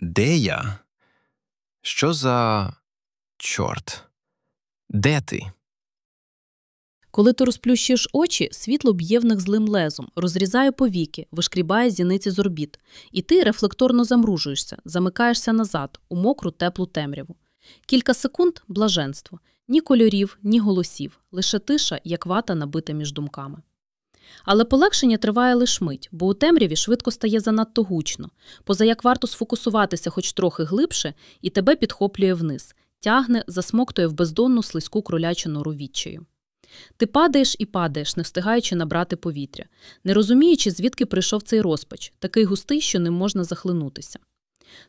Де я? Що за чорт? Де ти? Коли ти розплющуєш очі, світло б'є в них злим лезом, розрізає повіки, вишкрібає зіниці з орбіт, і ти рефлекторно замружуєшся, замикаєшся назад, у мокру теплу темряву. Кілька секунд блаженство, ні кольорів, ні голосів, лише тиша, як вата набита між думками. Але полегшення триває лише мить, бо у темряві швидко стає занадто гучно, поза як варто сфокусуватися хоч трохи глибше, і тебе підхоплює вниз, тягне, засмоктує в бездонну слизьку кролячу нору відчаю. Ти падаєш і падаєш, не встигаючи набрати повітря, не розуміючи, звідки прийшов цей розпач, такий густий, що не можна захлинутися.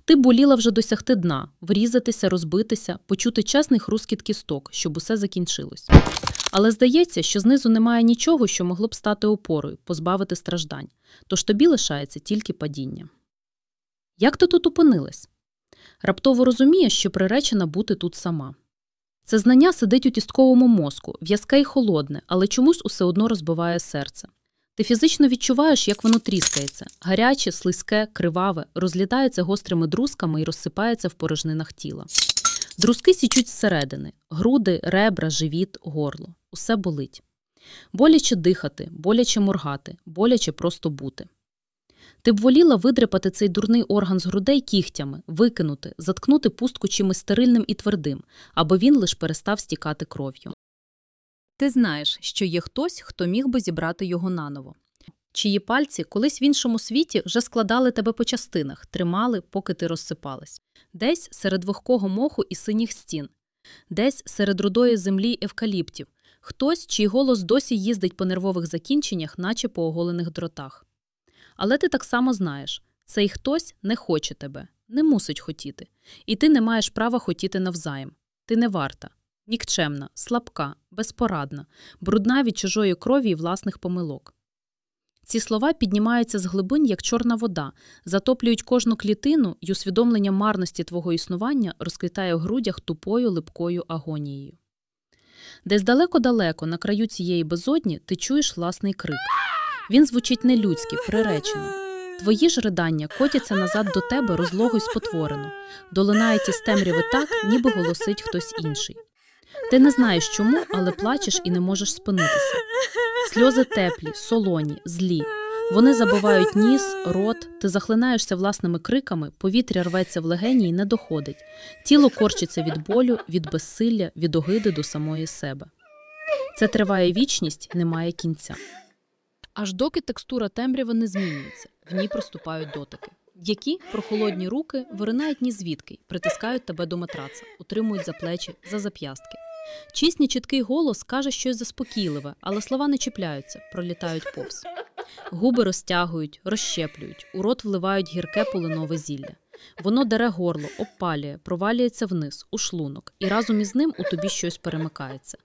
Ти боліла вже досягти дна, врізатися, розбитися, почути чесний хрускіт кісток, щоб усе закінчилось. Але здається, що знизу немає нічого, що могло б стати опорою, позбавити страждань, тож тобі лишається тільки падіння. Як ти тут опинилась? Раптово розумієш, що приречена бути тут сама. Це знання сидить у тістковому мозку, в'язке й холодне, але чомусь усе одно розбиває серце. Ти фізично відчуваєш, як воно тріскається, гаряче, слизьке, криваве, розлітається гострими друзками і розсипається в порожнинах тіла. Друзки січуть зсередини груди, ребра, живіт, горло. Усе болить. Боляче дихати, боляче моргати, боляче просто бути. Ти б воліла видряпати цей дурний орган з грудей кігтями, викинути, заткнути пустку чимось стерильним і твердим, аби він лиш перестав стікати кров'ю. Ти знаєш, що є хтось, хто міг би зібрати його наново. Чиї пальці колись в іншому світі вже складали тебе по частинах, тримали, поки ти розсипалась. Десь серед вогкого моху і синіх стін, десь серед рудої землі евкаліптів, хтось, чий голос досі їздить по нервових закінченнях, наче по оголених дротах. Але ти так само знаєш цей хтось не хоче тебе, не мусить хотіти, і ти не маєш права хотіти навзаєм. Ти не варта, нікчемна, слабка, безпорадна, брудна від чужої крові і власних помилок. Ці слова піднімаються з глибин, як чорна вода, затоплюють кожну клітину, і усвідомлення марності твого існування розквітає в грудях тупою липкою агонією. Десь далеко-далеко, на краю цієї безодні, ти чуєш власний крик. Він звучить нелюдськи, приречено. Твої ж ридання котяться назад до тебе розлого й спотворено, долинають із темряви так, ніби голосить хтось інший. Ти не знаєш чому, але плачеш і не можеш спинитися. Сльози теплі, солоні, злі. Вони забивають ніс, рот, ти захлинаєшся власними криками, повітря рветься в легені і не доходить. Тіло корчиться від болю, від безсилля, від огиди до самої себе. Це триває вічність, немає кінця. Аж доки текстура темряви не змінюється, в ній проступають дотики. Які прохолодні руки виринають ні звідки, притискають тебе до матраца, утримують за плечі, за зап'ястки. Чисний чіткий голос каже щось заспокійливе, але слова не чіпляються, пролітають повз. Губи розтягують, розщеплюють, у рот вливають гірке полинове зілля. Воно дере горло, обпалює, провалюється вниз, у шлунок, і разом із ним у тобі щось перемикається.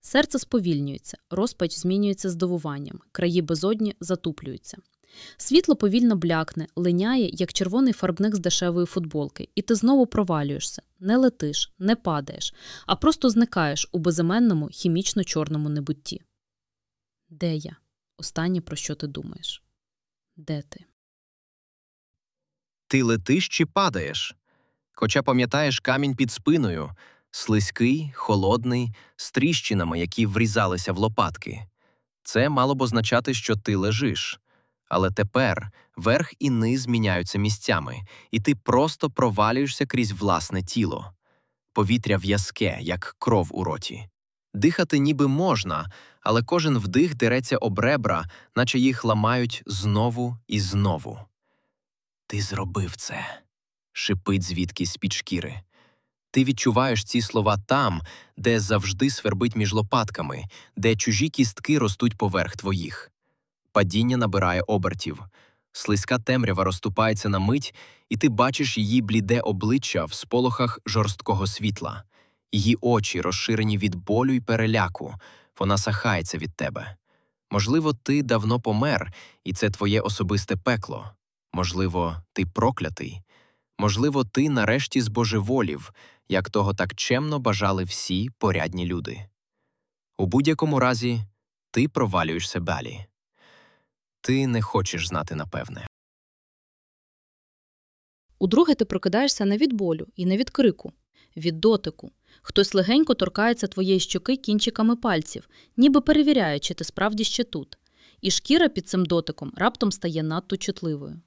Серце сповільнюється, розпач змінюється здивуванням, краї безодні затуплюються. Світло повільно блякне, линяє, як червоний фарбник з дешевої футболки, і ти знову провалюєшся, не летиш, не падаєш, а просто зникаєш у безіменному хімічно чорному небутті. Де я? Останнє про що ти думаєш? Де ти? Ти летиш чи падаєш? Хоча пам'ятаєш камінь під спиною, слизький, холодний, з тріщинами, які врізалися в лопатки. Це мало б означати, що ти лежиш. Але тепер верх і низ міняються місцями, і ти просто провалюєшся крізь власне тіло. Повітря в'язке, як кров у роті. Дихати ніби можна, але кожен вдих дереться об ребра, наче їх ламають знову і знову. Ти зробив це, шипить звідкись з під шкіри. Ти відчуваєш ці слова там, де завжди свербить між лопатками, де чужі кістки ростуть поверх твоїх. Падіння набирає обертів, слизька темрява розступається на мить, і ти бачиш її бліде обличчя в сполохах жорсткого світла, її очі розширені від болю й переляку, вона сахається від тебе. Можливо, ти давно помер, і це твоє особисте пекло. Можливо, ти проклятий. Можливо, ти нарешті збожеволів, як того так чемно бажали всі порядні люди. У будь-якому разі ти провалюєшся далі. Ти не хочеш знати напевне. Удруге ти прокидаєшся не від болю і не від крику, від дотику. Хтось легенько торкається твоєї щоки кінчиками пальців, ніби перевіряє, чи ти справді ще тут. І шкіра під цим дотиком раптом стає надто чутливою.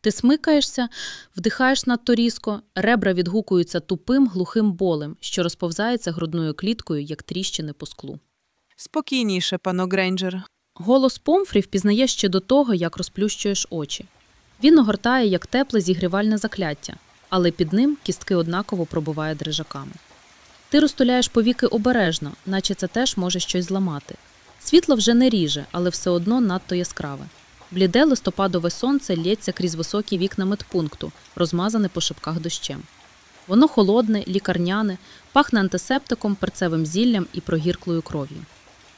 Ти смикаєшся, вдихаєш надто різко, ребра відгукуються тупим глухим болем, що розповзається грудною кліткою, як тріщини по склу. Спокійніше, пано Грейнджер. Голос Помфрі впізнає ще до того, як розплющуєш очі. Він огортає як тепле зігрівальне закляття, але під ним кістки однаково пробиває дрижаками. Ти розтуляєш повіки обережно, наче це теж може щось зламати. Світло вже не ріже, але все одно надто яскраве. Бліде листопадове сонце лється крізь високі вікна медпункту, розмазане по шипках дощем. Воно холодне, лікарняне, пахне антисептиком, перцевим зіллям і прогірклою кров'ю.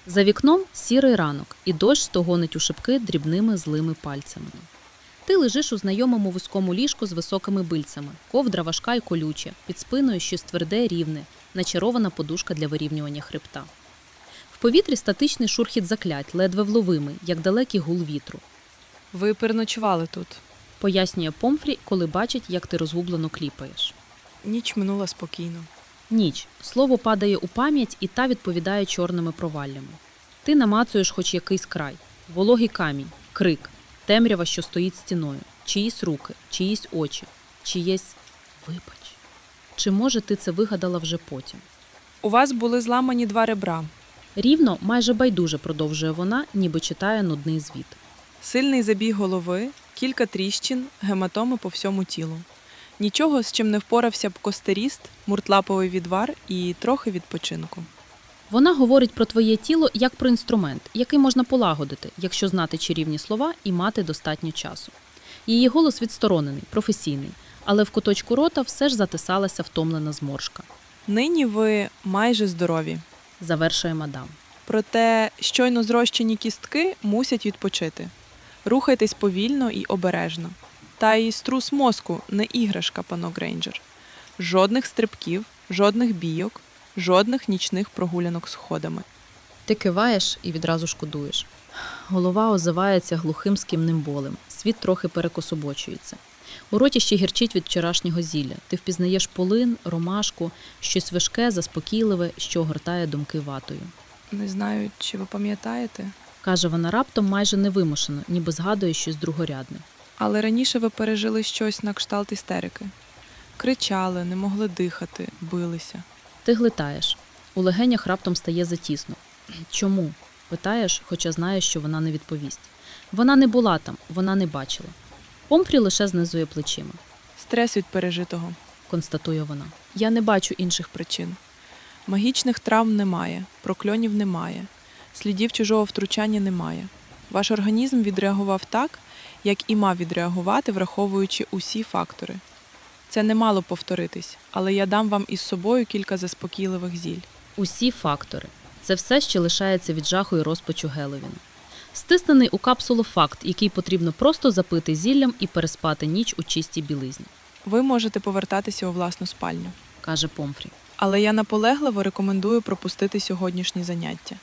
За вікном сірий ранок, і дощ стогонить у шибки дрібними злими пальцями. Ти лежиш у знайомому вузькому ліжку з високими бильцями, ковдра важка й колюча, під спиною щось тверде, рівне, начарована подушка для вирівнювання хребта. В повітрі статичний шурхіт заклять, ледве вловимий, як далекий гул вітру. Ви переночували тут. Пояснює Помфрі, коли бачить, як ти розгублено кліпаєш. Ніч минула спокійно. Ніч. Слово падає у пам'ять, і та відповідає чорними проваллями. Ти намацуєш хоч якийсь край, вологий камінь, крик, темрява, що стоїть стіною, чиїсь руки, чиїсь очі, чиєсь вибач. Чи може ти це вигадала вже потім? У вас були зламані два ребра. Рівно, майже байдуже продовжує вона, ніби читає нудний звіт. Сильний забій голови, кілька тріщин, гематоми по всьому тілу. Нічого, з чим не впорався б костеріст, муртлаповий відвар і трохи відпочинку. Вона говорить про твоє тіло як про інструмент, який можна полагодити, якщо знати чарівні слова і мати достатньо часу. Її голос відсторонений, професійний, але в куточку рота все ж затисалася втомлена зморшка. Нині ви майже здорові. Завершує мадам. Проте щойно зрощені кістки мусять відпочити. Рухайтесь повільно і обережно. Та й струс мозку не іграшка, пано Грейнджер. Жодних стрибків, жодних бійок, жодних нічних прогулянок сходами. Ти киваєш і відразу шкодуєш. Голова озивається глухим скімним болем, світ трохи перекособочується. У роті ще гірчить від вчорашнього зілля. Ти впізнаєш полин, ромашку, щось важке, заспокійливе, що огортає думки ватою. Не знаю, чи ви пам'ятаєте, Каже вона раптом майже невимушено, ніби згадує щось другорядне. Але раніше ви пережили щось на кшталт істерики. Кричали, не могли дихати, билися. Ти глитаєш. У легенях раптом стає затісно. Чому? питаєш, хоча знаєш, що вона не відповість. Вона не була там, вона не бачила. Помфрі лише знизує плечима, Стрес від пережитого. констатує вона. Я не бачу інших причин. Магічних травм немає, прокльонів немає, слідів чужого втручання немає. Ваш організм відреагував так, як і мав відреагувати, враховуючи усі фактори. Це не мало повторитись, але я дам вам із собою кілька заспокійливих зіль. Усі фактори. Це все ще лишається від жаху і розпачу Геловіна. Стиснений у капсулу факт, який потрібно просто запити зіллям і переспати ніч у чистій білизні, Ви можете повертатися у власну спальню. каже Помфрі. Але я наполегливо рекомендую пропустити сьогоднішні заняття: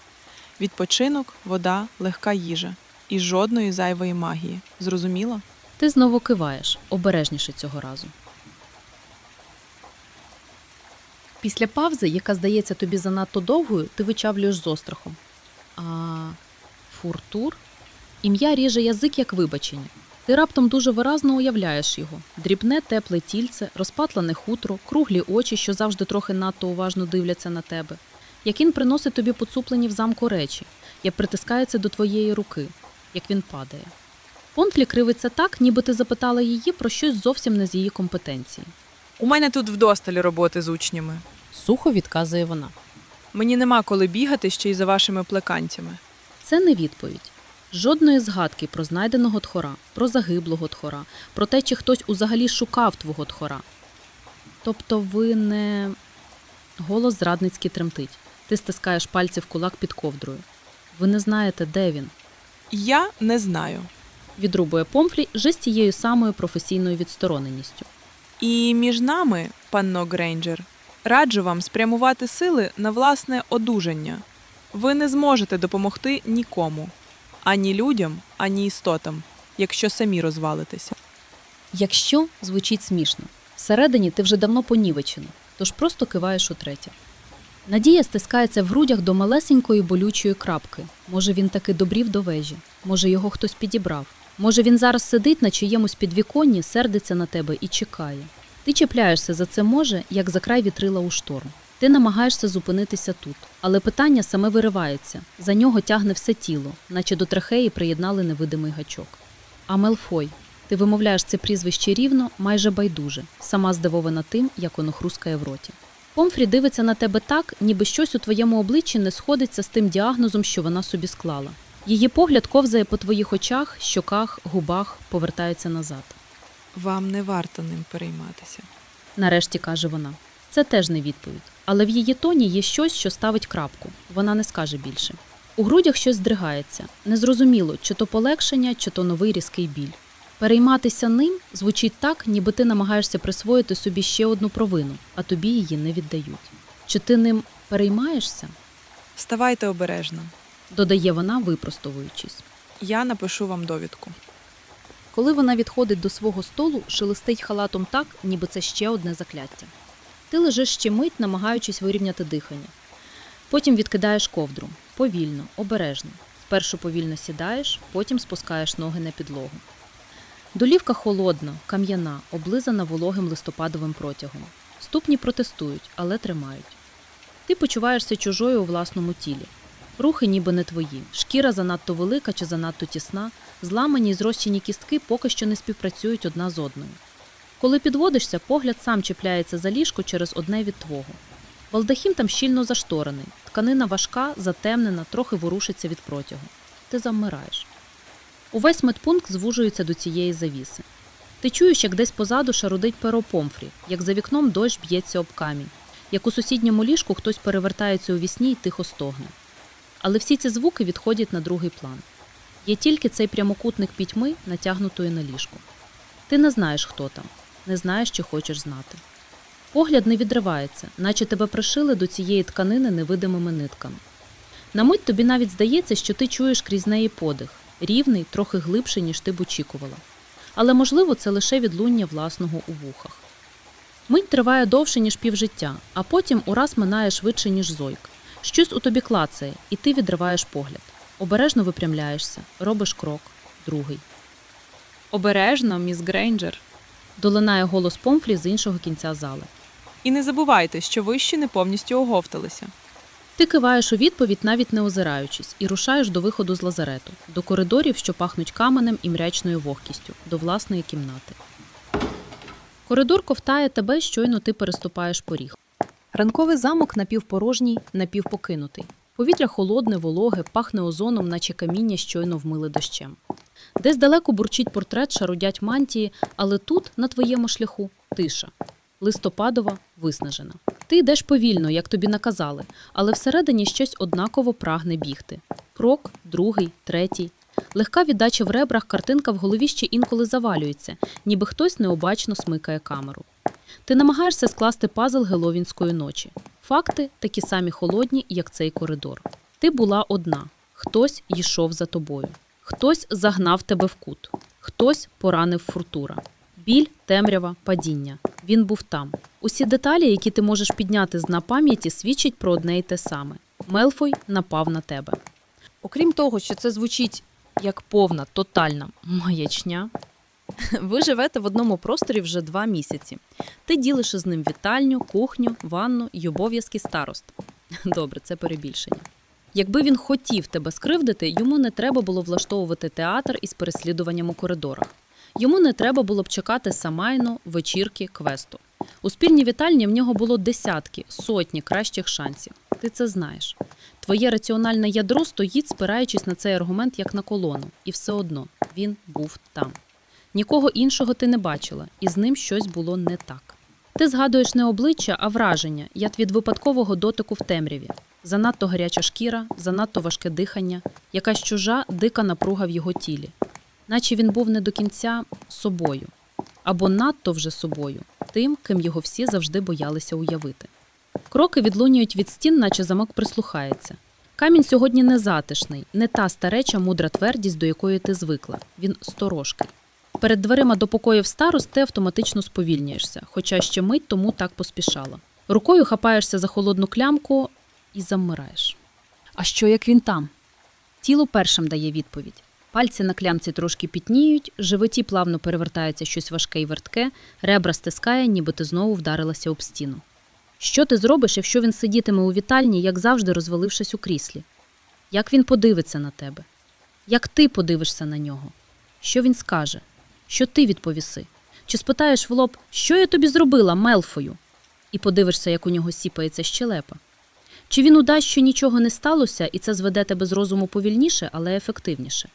відпочинок, вода, легка їжа і жодної зайвої магії. Зрозуміло? Ти знову киваєш, обережніше цього разу. Після павзи, яка здається тобі занадто довгою, ти вичавлюєш з острахом. А фуртур? Ім'я ріже язик як вибачення. Ти раптом дуже виразно уявляєш його: дрібне, тепле тільце, розпатлене хутро, круглі очі, що завжди трохи надто уважно дивляться на тебе. Як він приносить тобі поцуплені в замку речі, як притискається до твоєї руки, як він падає. Понтлі кривиться так, ніби ти запитала її про щось зовсім не з її компетенції. У мене тут вдосталь роботи з учнями. Сухо відказує вона. Мені нема коли бігати ще й за вашими плеканцями. Це не відповідь. Жодної згадки про знайденого тхора, про загиблого тхора, про те, чи хтось узагалі шукав твого тхора. Тобто ви не. Голос зрадницький тремтить. Ти стискаєш пальці в кулак під ковдрою. Ви не знаєте, де він. Я не знаю. Відрубує Помфлі вже з тією самою професійною відстороненістю. І між нами, панно Грейнджер, раджу вам спрямувати сили на власне одужання. Ви не зможете допомогти нікому, ані людям, ані істотам, якщо самі розвалитеся. Якщо звучить смішно, всередині ти вже давно понівечена, тож просто киваєш утретє. Надія стискається в грудях до малесенької болючої крапки. Може, він таки добрів до вежі, може, його хтось підібрав. Може, він зараз сидить на чиємусь підвіконні, сердиться на тебе і чекає. Ти чіпляєшся за це може, як за край вітрила у шторм. Ти намагаєшся зупинитися тут, але питання саме виривається. За нього тягне все тіло, наче до трахеї приєднали невидимий гачок. А Мелфой, ти вимовляєш це прізвище рівно, майже байдуже, сама здивована тим, як воно хрускає в роті. Помфрі дивиться на тебе так, ніби щось у твоєму обличчі не сходиться з тим діагнозом, що вона собі склала. Її погляд ковзає по твоїх очах, щоках, губах, повертається назад. Вам не варто ним перейматися. Нарешті каже вона. Це теж не відповідь. Але в її тоні є щось, що ставить крапку. Вона не скаже більше. У грудях щось здригається. Незрозуміло, чи то полегшення, чи то новий різкий біль. Перейматися ним звучить так, ніби ти намагаєшся присвоїти собі ще одну провину, а тобі її не віддають. Чи ти ним переймаєшся? Ставайте обережно. додає вона, випростовуючись. Я напишу вам довідку. Коли вона відходить до свого столу, шелестить халатом так, ніби це ще одне закляття. Ти лежиш ще мить, намагаючись вирівняти дихання. Потім відкидаєш ковдру повільно, обережно. Спершу повільно сідаєш, потім спускаєш ноги на підлогу. Долівка холодна, кам'яна, облизана вологим листопадовим протягом. Ступні протестують, але тримають. Ти почуваєшся чужою у власному тілі. Рухи ніби не твої, шкіра занадто велика чи занадто тісна, зламані й зрощені кістки поки що не співпрацюють одна з одною. Коли підводишся, погляд сам чіпляється за ліжко через одне від твого. Балдахім там щільно зашторений, тканина важка, затемнена, трохи ворушиться від протягу. Ти завмираєш. Увесь медпункт звужується до цієї завіси. Ти чуєш, як десь позаду шарудить перо помфрі, як за вікном дощ б'ється об камінь, як у сусідньому ліжку хтось перевертається у вісні й тихо стогне. Але всі ці звуки відходять на другий план. Є тільки цей прямокутник пітьми, натягнутої на ліжку. Ти не знаєш, хто там, не знаєш, чи хочеш знати. Погляд не відривається, наче тебе пришили до цієї тканини невидимими нитками. На мить тобі навіть здається, що ти чуєш крізь неї подих, рівний, трохи глибший, ніж ти б очікувала. Але, можливо, це лише відлуння власного у вухах. Мить триває довше, ніж півжиття, а потім ураз минає швидше, ніж зойк. Щось у тобі клацає, і ти відриваєш погляд. Обережно випрямляєшся, робиш крок, другий. Обережно, міс Грейнджер. Долинає голос Помфрі з іншого кінця зали. І не забувайте, що ви ще не повністю оговталися. Ти киваєш у відповідь, навіть не озираючись, і рушаєш до виходу з лазарету, до коридорів, що пахнуть каменем і мрячною вогкістю, до власної кімнати. Коридор ковтає тебе, щойно ти переступаєш поріг. Ранковий замок напівпорожній, напівпокинутий. Повітря холодне, вологе, пахне озоном, наче каміння щойно вмили дощем. Десь далеко бурчить портрет, шарудять мантії, але тут, на твоєму шляху, тиша. Листопадова, виснажена. Ти йдеш повільно, як тобі наказали, але всередині щось однаково прагне бігти. Крок, другий, третій. Легка віддача в ребрах, картинка в голові ще інколи завалюється, ніби хтось необачно смикає камеру. Ти намагаєшся скласти пазл геловінської ночі. Факти такі самі холодні, як цей коридор. Ти була одна, хтось йшов за тобою, хтось загнав тебе в кут, хтось поранив фуртура. Біль, темрява, падіння. Він був там. Усі деталі, які ти можеш підняти з дна пам'яті, свідчать про одне й те саме. Мелфой напав на тебе. Окрім того, що це звучить як повна, тотальна маячня. Ви живете в одному просторі вже два місяці. Ти ділиш із ним вітальню, кухню, ванну й обов'язки старост. Добре, це перебільшення. Якби він хотів тебе скривдити, йому не треба було влаштовувати театр із переслідуванням у коридорах. Йому не треба було б чекати самайно, вечірки, квесту. У спільній вітальні в нього було десятки, сотні кращих шансів. Ти це знаєш. Твоє раціональне ядро стоїть, спираючись на цей аргумент як на колону, і все одно він був там. Нікого іншого ти не бачила, і з ним щось було не так. Ти згадуєш не обличчя, а враження, як від випадкового дотику в темряві. Занадто гаряча шкіра, занадто важке дихання, якась чужа дика напруга в його тілі, наче він був не до кінця собою, або надто вже собою, тим, ким його всі завжди боялися уявити. Кроки відлунюють від стін, наче замок прислухається. Камінь сьогодні не затишний, не та стареча мудра твердість, до якої ти звикла. Він сторожкий. Перед дверима до покоїв старост ти автоматично сповільнюєшся, хоча ще мить тому так поспішала. Рукою хапаєшся за холодну клямку і замираєш. А що як він там? Тіло першим дає відповідь. Пальці на клямці трошки пітніють, животі плавно перевертається щось важке і вертке, ребра стискає, ніби ти знову вдарилася об стіну. Що ти зробиш, якщо він сидітиме у вітальні, як завжди, розвалившись у кріслі? Як він подивиться на тебе? Як ти подивишся на нього? Що він скаже? Що ти відповіси? Чи спитаєш в лоб, що я тобі зробила, Мелфою? І подивишся, як у нього сіпається щелепа? Чи він удасть, що нічого не сталося, і це зведе тебе з розуму повільніше, але ефективніше?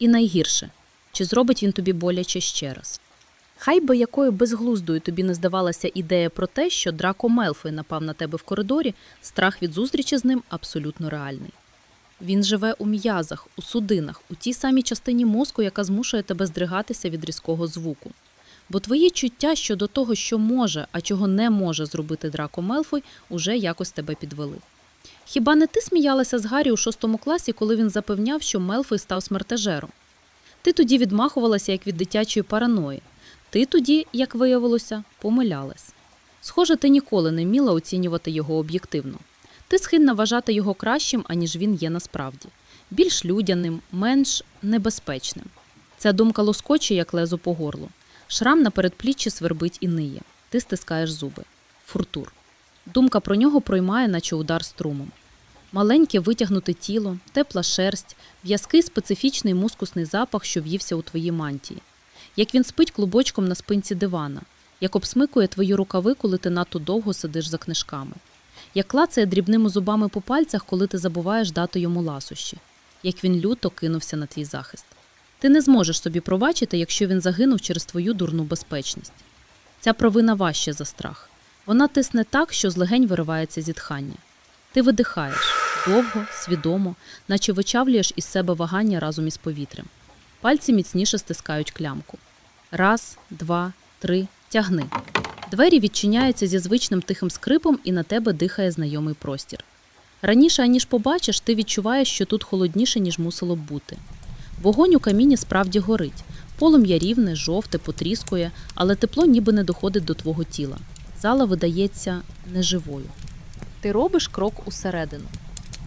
І найгірше, чи зробить він тобі боляче ще раз? Хай би якою безглуздою тобі не здавалася ідея про те, що Драко Мелфой напав на тебе в коридорі, страх від зустрічі з ним абсолютно реальний. Він живе у м'язах, у судинах, у тій самій частині мозку, яка змушує тебе здригатися від різкого звуку. Бо твої чуття щодо того, що може, а чого не може зробити Драко Мелфой, уже якось тебе підвели. Хіба не ти сміялася з Гаррі у шостому класі, коли він запевняв, що Мелфой став смертежером? Ти тоді відмахувалася як від дитячої параної. Ти тоді, як виявилося, помилялась. Схоже, ти ніколи не вміла оцінювати його об'єктивно. Ти схильна вважати його кращим, аніж він є насправді, більш людяним, менш небезпечним. Ця думка лоскоче, як лезо по горлу. Шрам на передпліччі свербить і ниє. Ти стискаєш зуби. Фуртур. Думка про нього проймає, наче удар струмом. Маленьке витягнуте тіло, тепла шерсть, в'язкий специфічний мускусний запах, що в'ївся у твої мантії. Як він спить клубочком на спинці дивана, як обсмикує твої рукави, коли ти надто довго сидиш за книжками, як клацає дрібними зубами по пальцях, коли ти забуваєш дати йому ласощі, як він люто кинувся на твій захист. Ти не зможеш собі пробачити, якщо він загинув через твою дурну безпечність. Ця провина важче за страх. Вона тисне так, що з легень виривається зітхання. Ти видихаєш довго, свідомо, наче вичавлюєш із себе вагання разом із повітрям. Пальці міцніше стискають клямку. Раз, два, три, тягни. Двері відчиняються зі звичним тихим скрипом, і на тебе дихає знайомий простір. Раніше, аніж побачиш, ти відчуваєш, що тут холодніше, ніж мусило б бути. Вогонь у каміні справді горить. Полум'я рівне, жовте, потріскує, але тепло ніби не доходить до твого тіла. Зала видається неживою. Ти робиш крок усередину.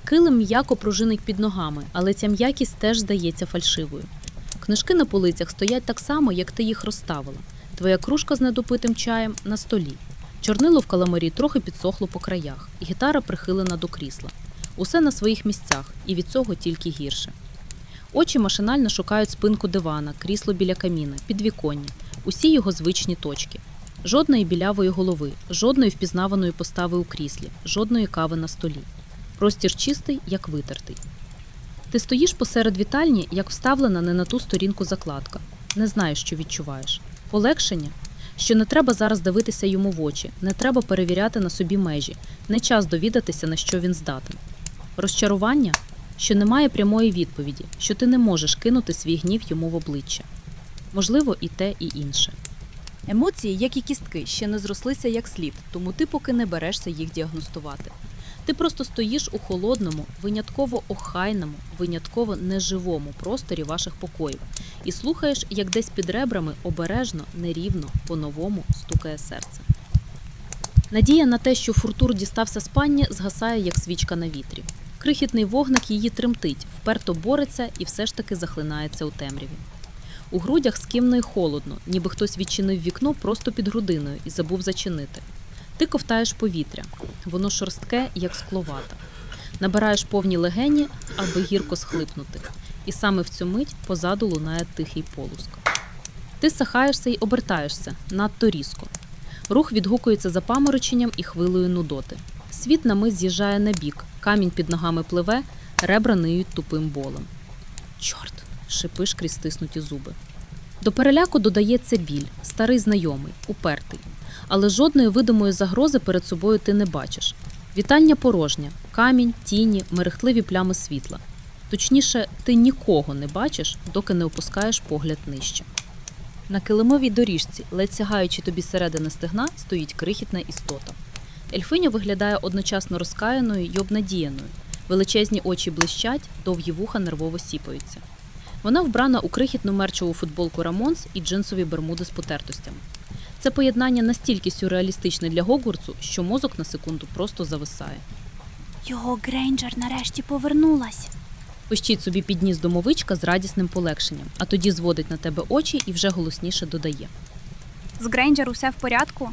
Килим м'яко пружинить під ногами, але ця м'якість теж здається фальшивою. Книжки на полицях стоять так само, як ти їх розставила. Твоя кружка з недопитим чаєм на столі. Чорнило в каламарі трохи підсохло по краях, гітара прихилена до крісла. Усе на своїх місцях, і від цього тільки гірше. Очі машинально шукають спинку дивана, крісло біля каміна, підвіконня, усі його звичні точки. Жодної білявої голови, жодної впізнаваної постави у кріслі, жодної кави на столі. Простір чистий, як витертий. Ти стоїш посеред вітальні, як вставлена не на ту сторінку закладка. Не знаєш, що відчуваєш. Полегшення, що не треба зараз дивитися йому в очі, не треба перевіряти на собі межі, не час довідатися, на що він здатен. Розчарування, що немає прямої відповіді, що ти не можеш кинути свій гнів йому в обличчя. Можливо, і те, і інше. Емоції, як і кістки, ще не зрослися як слід, тому ти поки не берешся їх діагностувати. Ти просто стоїш у холодному, винятково охайному, винятково неживому просторі ваших покоїв і слухаєш, як десь під ребрами обережно, нерівно, по-новому стукає серце. Надія на те, що фуртур дістався з панні, згасає, як свічка на вітрі. Крихітний вогник її тремтить, вперто бореться і все ж таки захлинається у темряві. У грудях скимно й холодно, ніби хтось відчинив вікно просто під грудиною і забув зачинити. Ти ковтаєш повітря, воно шорстке, як скловата. Набираєш повні легені, аби гірко схлипнути. І саме в цю мить позаду лунає тихий полуск. Ти сахаєшся й обертаєшся надто різко. Рух відгукується запамороченням і хвилею нудоти. Світ на мить з'їжджає на бік, камінь під ногами пливе, ребра ниють тупим болем. Чорт! Шипиш крізь стиснуті зуби. До переляку додається біль, старий знайомий, упертий. Але жодної видимої загрози перед собою ти не бачиш. Вітання порожня, камінь, тіні, мерехтливі плями світла. Точніше, ти нікого не бачиш, доки не опускаєш погляд нижче. На килимовій доріжці, ледь сягаючи тобі середини стегна, стоїть крихітна істота. Ельфиня виглядає одночасно розкаяною й обнадіяною. Величезні очі блищать, довгі вуха нервово сіпаються. Вона вбрана у крихітну мерчеву футболку Рамонс і джинсові бермуди з потертостями. Це поєднання настільки сюрреалістичне для Гогвартсу, що мозок на секунду просто зависає. Його Грейнджер нарешті повернулась. Пищить собі під ніс домовичка з радісним полегшенням, а тоді зводить на тебе очі і вже голосніше додає. З Грейнджер усе в порядку?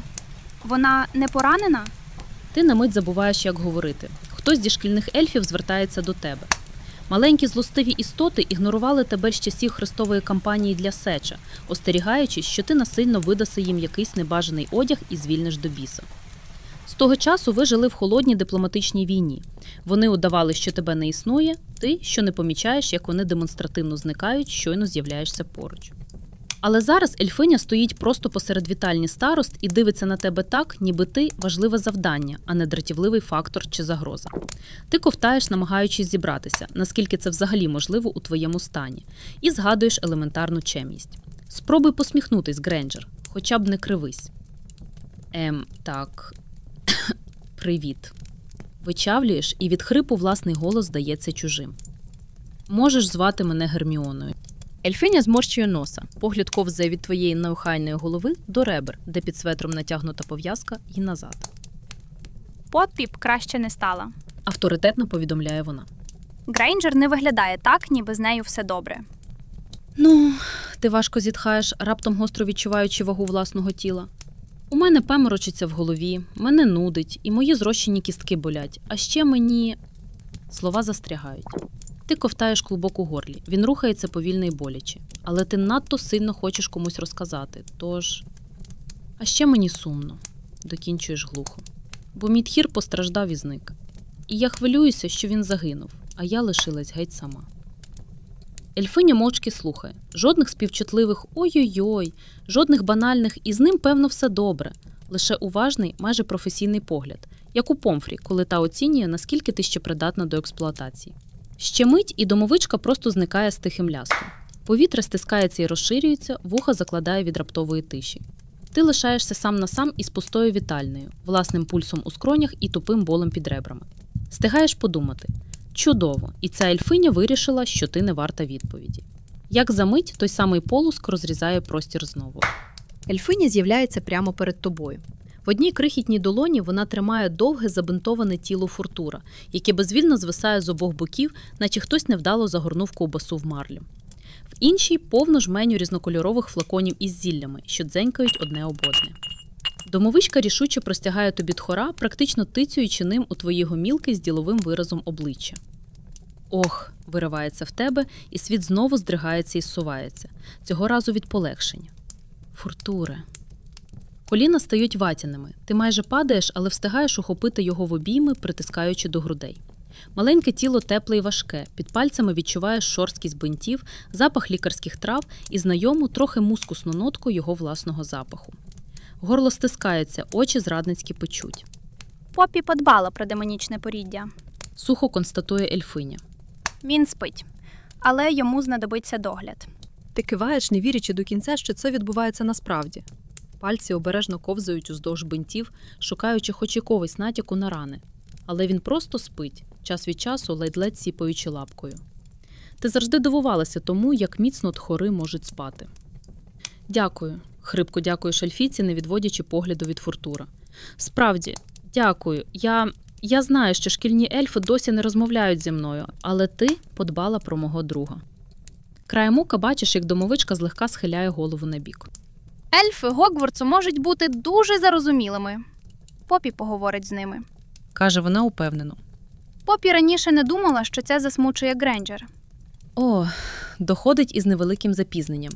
Вона не поранена? Ти на мить забуваєш, як говорити. Хтось зі шкільних ельфів звертається до тебе. Маленькі злостиві істоти ігнорували тебе з часів хрестової кампанії для сеча, остерігаючись, що ти насильно видаси їм якийсь небажаний одяг і звільниш до біса. З того часу ви жили в холодній дипломатичній війні. Вони удавали, що тебе не існує, ти, що не помічаєш, як вони демонстративно зникають, щойно з'являєшся поруч. Але зараз ельфиня стоїть просто посеред вітальні старост і дивиться на тебе так, ніби ти важливе завдання, а не дратівливий фактор чи загроза. Ти ковтаєш, намагаючись зібратися, наскільки це взагалі можливо у твоєму стані, і згадуєш елементарну чемність. Спробуй посміхнутись, Гренджер, хоча б не кривись. Ем, так. Привіт. Вичавлюєш, і від хрипу власний голос здається чужим. Можеш звати мене Герміоною. Ельфиня зморщує носа. Погляд ковзає від твоєї неохайної голови до ребер, де під светром натягнута пов'язка, і назад. Б краще не стала. Авторитетно повідомляє вона. Грейнджер не виглядає так, ніби з нею все добре. Ну, ти важко зітхаєш, раптом гостро відчуваючи вагу власного тіла. У мене паморочиться в голові, мене нудить, і мої зрощені кістки болять. А ще мені. Слова застрягають. Ти ковтаєш клубок у горлі. Він рухається повільно і боляче. Але ти надто сильно хочеш комусь розказати. Тож. А ще мені сумно, докінчуєш глухо. Бо мій тхір постраждав і зник. І я хвилююся, що він загинув, а я лишилась геть сама. Ельфиня мовчки слухає. Жодних співчутливих ой-ой-ой, жодних банальних, і з ним, певно, все добре. Лише уважний, майже професійний погляд, як у помфрі, коли та оцінює, наскільки ти ще придатна до експлуатації. Ще мить, і домовичка просто зникає з тихим ляском. Повітря стискається і розширюється, вуха закладає від раптової тиші. Ти лишаєшся сам на сам із пустою вітальнею, власним пульсом у скронях і тупим болем під ребрами. Стигаєш подумати. Чудово, і ця ельфиня вирішила, що ти не варта відповіді. Як за мить той самий полуск розрізає простір знову. Ельфиня з'являється прямо перед тобою. В одній крихітній долоні вона тримає довге забинтоване тіло фуртура, яке безвільно звисає з обох боків, наче хтось невдало загорнув ковбасу в марлю. В іншій повно жменю різнокольорових флаконів із зіллями, що дзенькають одне об одне. Домовичка рішуче простягає тобі тхора, практично тицюючи ним у твої гомілки з діловим виразом обличчя. Ох, виривається в тебе, і світ знову здригається і сувається, цього разу від полегшення. Фуртуре. Коліна стають ватяними. Ти майже падаєш, але встигаєш ухопити його в обійми, притискаючи до грудей. Маленьке тіло тепле і важке, під пальцями відчуваєш шорсткість бинтів, запах лікарських трав і знайому трохи мускусну нотку його власного запаху. Горло стискається, очі зрадницьки печуть. Поппі подбала про демонічне поріддя. Сухо констатує ельфиня. Він спить, але йому знадобиться догляд. Ти киваєш, не вірячи до кінця, що це відбувається насправді. Пальці обережно ковзають уздовж бинтів, шукаючи хоч якогось натяку на рани. Але він просто спить, час від часу ледь-ледь сіпаючи лапкою. Ти завжди дивувалася тому, як міцно тхори можуть спати. Дякую, хрипко дякуєш Альфіці, не відводячи погляду від фуртура. Справді, дякую. Я. Я знаю, що шкільні ельфи досі не розмовляють зі мною, але ти подбала про мого друга. Краєм ока бачиш, як домовичка злегка схиляє голову на бік. Ельфи Гогвартсу можуть бути дуже зарозумілими. Попі поговорить з ними. каже вона упевнено. Попі раніше не думала, що це засмучує Грейнджер. О, доходить із невеликим запізненням.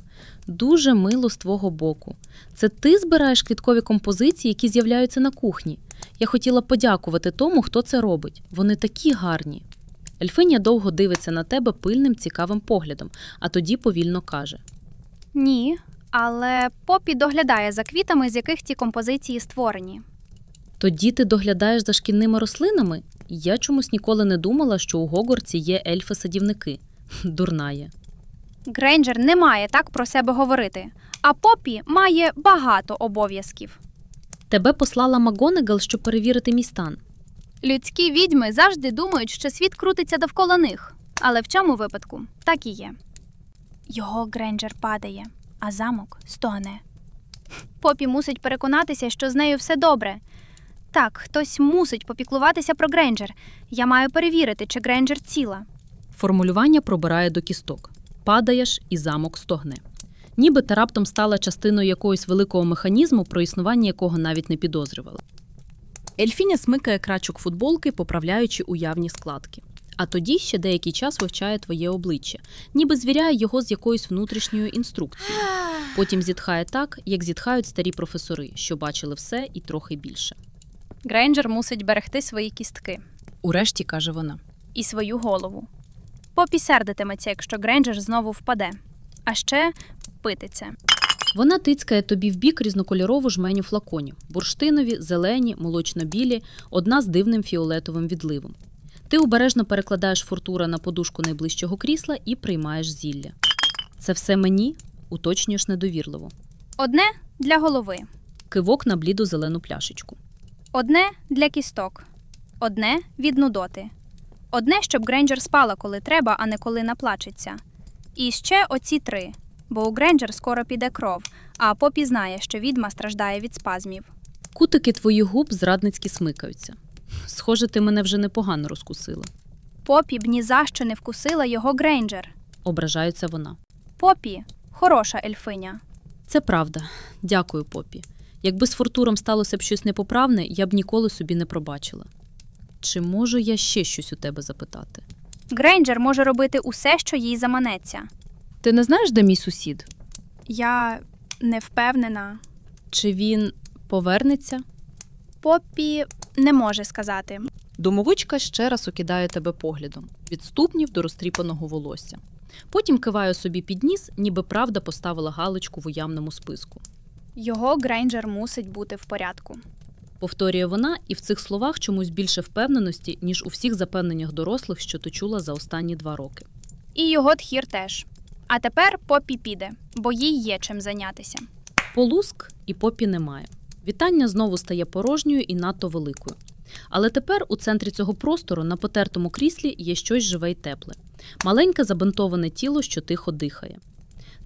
Дуже мило з твого боку. Це ти збираєш квіткові композиції, які з'являються на кухні. Я хотіла подякувати тому, хто це робить. Вони такі гарні. Ельфиня довго дивиться на тебе пильним, цікавим поглядом, а тоді повільно каже: Ні, але Попі доглядає за квітами, з яких ті композиції створені. Тоді ти доглядаєш за шкільними рослинами? Я чомусь ніколи не думала, що у Гогорці є ельфи-садівники. Дурная. Грейнджер не має так про себе говорити, а Попі має багато обов'язків. Тебе послала Магонегал, щоб перевірити мій стан. Людські відьми завжди думають, що світ крутиться довкола них, але в цьому випадку так і є. Його Грейнджер падає, а замок стогне. Попі мусить переконатися, що з нею все добре. Так, хтось мусить попіклуватися про Грейнджер. Я маю перевірити, чи Грейнджер ціла. Формулювання пробирає до кісток. Падаєш і замок стогне. Ніби ти раптом стала частиною якогось великого механізму, про існування якого навіть не підозрювала. Ельфіня смикає крачок футболки, поправляючи уявні складки. А тоді ще деякий час вивчає твоє обличчя, ніби звіряє його з якоюсь внутрішньою інструкцією. Потім зітхає так, як зітхають старі професори, що бачили все і трохи більше. Грейнджер мусить берегти свої кістки Урешті каже вона. і свою голову. Попі сердитиметься, якщо Грейнджер знову впаде. А ще пититься. Вона тицькає тобі в бік різнокольорову жменю флаконів: бурштинові, зелені, молочно-білі, одна з дивним фіолетовим відливом. Ти обережно перекладаєш фуртура на подушку найближчого крісла і приймаєш зілля. Це все мені, уточнюєш недовірливо. Одне для голови, Кивок на бліду зелену пляшечку. одне для кісток, одне від нудоти, одне, щоб Грейнджер спала, коли треба, а не коли наплачеться. І ще оці три, бо у Грейнджер скоро піде кров, а Попі знає, що відьма страждає від спазмів. Кутики твоїх губ зрадницьки смикаються. Схоже, ти мене вже непогано розкусила. Попі б ні за що не вкусила його Грейнджер. Ображається вона. Попі хороша ельфиня. Це правда. Дякую, Попі. Якби з фуртуром сталося б щось непоправне, я б ніколи собі не пробачила. Чи можу я ще щось у тебе запитати? Грейнджер може робити усе, що їй заманеться. Ти не знаєш, де мій сусід? Я не впевнена. Чи він повернеться? Попі не може сказати. Домовичка ще раз окидає тебе поглядом від ступнів до розтріпаного волосся. Потім киває собі під ніс, ніби правда поставила галочку в уявному списку. Його Грейнджер мусить бути в порядку. Повторює вона, і в цих словах чомусь більше впевненості, ніж у всіх запевненнях дорослих, що ти чула за останні два роки. І його тхір теж. А тепер Попі піде, бо їй є чим зайнятися. Полуск і попі немає. Вітання знову стає порожньою і надто великою. Але тепер у центрі цього простору на потертому кріслі є щось живе й тепле, маленьке забинтоване тіло, що тихо дихає.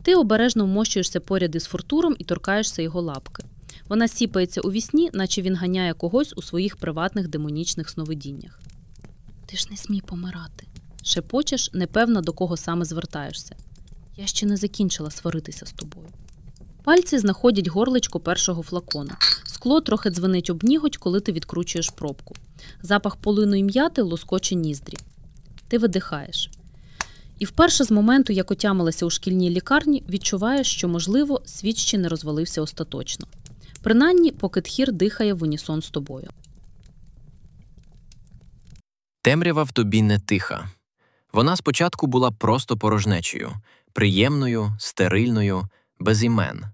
Ти обережно вмощуєшся поряд із фуртуром і торкаєшся його лапки. Вона сіпається у вісні, наче він ганяє когось у своїх приватних демонічних сновидіннях. Ти ж не смій помирати. Шепочеш, непевна до кого саме звертаєшся. Я ще не закінчила сваритися з тобою. Пальці знаходять горличко першого флакона. Скло трохи дзвенить об ніготь, коли ти відкручуєш пробку. Запах полину і м'яти лоскоче ніздрі. Ти видихаєш. І вперше з моменту, як отямилася у шкільній лікарні, відчуваєш, що, можливо, світ ще не розвалився остаточно. Принаймні, поки тхір дихає в унісон з тобою. Темрява в тобі не тиха. Вона спочатку була просто порожнечею, приємною, стерильною, без імен.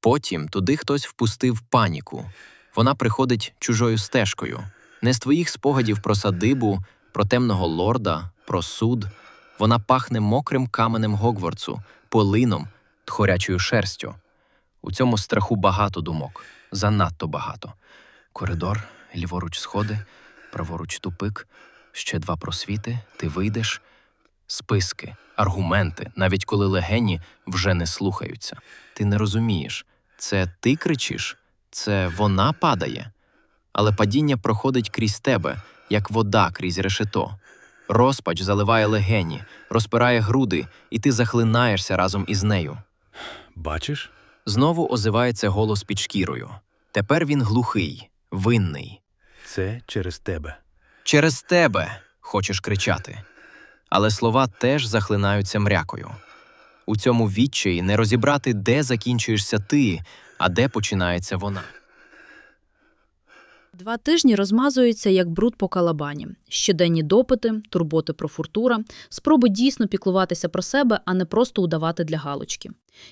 Потім туди хтось впустив паніку. Вона приходить чужою стежкою, не з твоїх спогадів про садибу, про темного лорда, про суд. Вона пахне мокрим каменем Гогвартсу, полином, тхорячою шерстю. У цьому страху багато думок, занадто багато. Коридор, ліворуч сходи, праворуч тупик, ще два просвіти, ти вийдеш. Списки, аргументи, навіть коли легені вже не слухаються. Ти не розумієш, це ти кричиш, це вона падає. Але падіння проходить крізь тебе, як вода крізь решето. Розпач заливає легені, розпирає груди, і ти захлинаєшся разом із нею. Бачиш? Знову озивається голос під шкірою. Тепер він глухий, винний. Це через тебе. Через тебе хочеш кричати. Але слова теж захлинаються мрякою. У цьому відчаї не розібрати, де закінчуєшся ти, а де починається вона. Два тижні розмазуються як бруд по калабані. Щоденні допити, турботи про фуртура, спроби дійсно піклуватися про себе, а не просто удавати для галочки.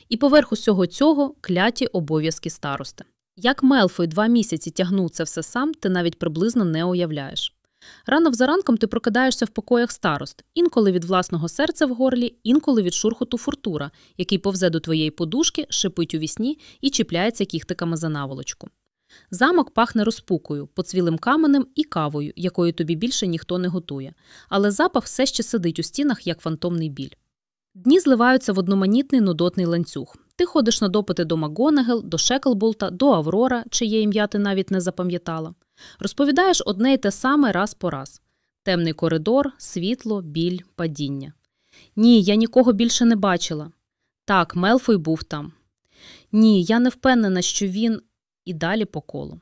І поверх усього цього кляті обов'язки старости. Як Мелфой два місяці тягнув це все сам, ти навіть приблизно не уявляєш. Рано взаранком ти прокидаєшся в покоях старост, інколи від власного серця в горлі, інколи від шурхоту фуртура, який повзе до твоєї подушки, шипить у вісні і чіпляється кіхтиками за наволочку. Замок пахне розпукою, поцвілим каменем і кавою, якої тобі більше ніхто не готує, але запах все ще сидить у стінах, як фантомний біль. Дні зливаються в одноманітний нудотний ланцюг. Ти ходиш на допити до Макгонагел, до Шеклболта, до Аврора, чиє ім'я ти навіть не запам'ятала. Розповідаєш одне й те саме раз по раз. Темний коридор, світло, біль, падіння. Ні, я нікого більше не бачила. Так, Мелфой був там. Ні, я не впевнена, що він і далі по колу.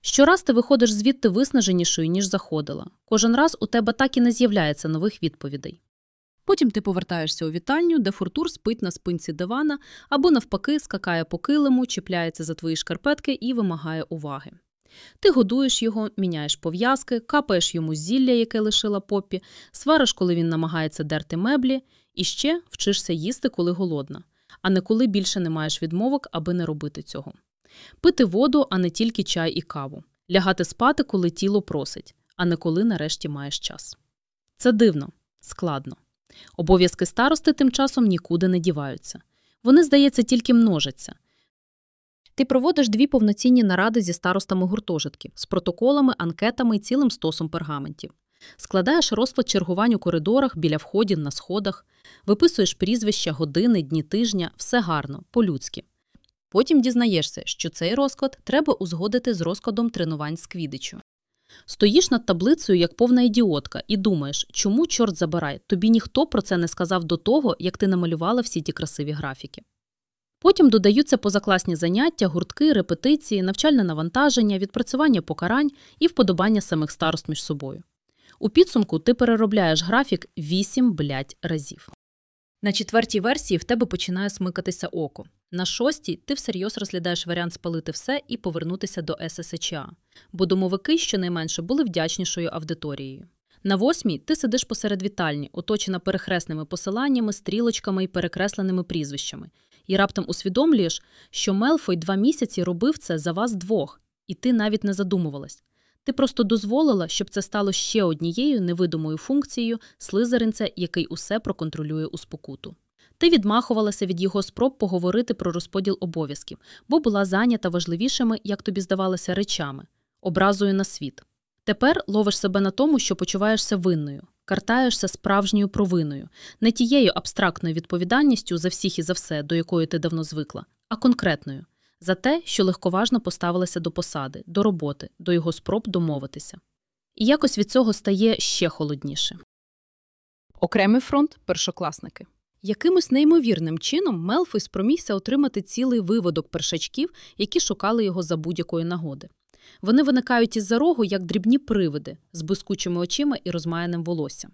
Щораз ти виходиш звідти виснаженішою, ніж заходила. Кожен раз у тебе так і не з'являється нових відповідей. Потім ти повертаєшся у вітальню, де фуртур спить на спинці дивана або, навпаки, скакає по килиму, чіпляється за твої шкарпетки і вимагає уваги. Ти годуєш його, міняєш пов'язки, капаєш йому зілля, яке лишила поппі, свариш, коли він намагається дерти меблі, і ще вчишся їсти, коли голодна, а не коли більше не маєш відмовок, аби не робити цього. Пити воду, а не тільки чай і каву, лягати спати, коли тіло просить, а не коли нарешті маєш час. Це дивно, складно. Обов'язки старости тим часом нікуди не діваються. Вони, здається, тільки множаться. Ти проводиш дві повноцінні наради зі старостами гуртожитків з протоколами, анкетами і цілим стосом пергаментів. Складаєш розклад чергувань у коридорах, біля входів, на сходах, виписуєш прізвища, години, дні тижня, все гарно, по-людськи. Потім дізнаєшся, що цей розклад треба узгодити з розкладом тренувань з квідичу. Стоїш над таблицею як повна ідіотка і думаєш, чому, чорт забирай, тобі ніхто про це не сказав до того, як ти намалювала всі ті красиві графіки. Потім додаються позакласні заняття, гуртки, репетиції, навчальне навантаження, відпрацювання покарань і вподобання самих старост між собою. У підсумку ти переробляєш графік 8 блять разів. На четвертій версії в тебе починає смикатися око. На шостій ти всерйоз розглядаєш варіант спалити все і повернутися до ССЧА, бо домовики щонайменше були вдячнішою аудиторією. На восьмій ти сидиш посеред вітальні, оточена перехресними посиланнями, стрілочками і перекресленими прізвищами, і раптом усвідомлюєш, що Мелфой два місяці робив це за вас двох, і ти навіть не задумувалась. Ти просто дозволила, щоб це стало ще однією невидимою функцією слизеринця, який усе проконтролює у спокуту. Ти відмахувалася від його спроб поговорити про розподіл обов'язків, бо була зайнята важливішими, як тобі здавалося, речами, образою на світ. Тепер ловиш себе на тому, що почуваєшся винною, картаєшся справжньою провиною, не тією абстрактною відповідальністю за всіх і за все, до якої ти давно звикла, а конкретною за те, що легковажно поставилася до посади, до роботи, до його спроб домовитися. І якось від цього стає ще холодніше. Окремий фронт першокласники. Якимось неймовірним чином Мелфой спромігся отримати цілий виводок першачків, які шукали його за будь-якої нагоди. Вони виникають із-за рогу, як дрібні привиди з блискучими очима і розмаяним волоссям.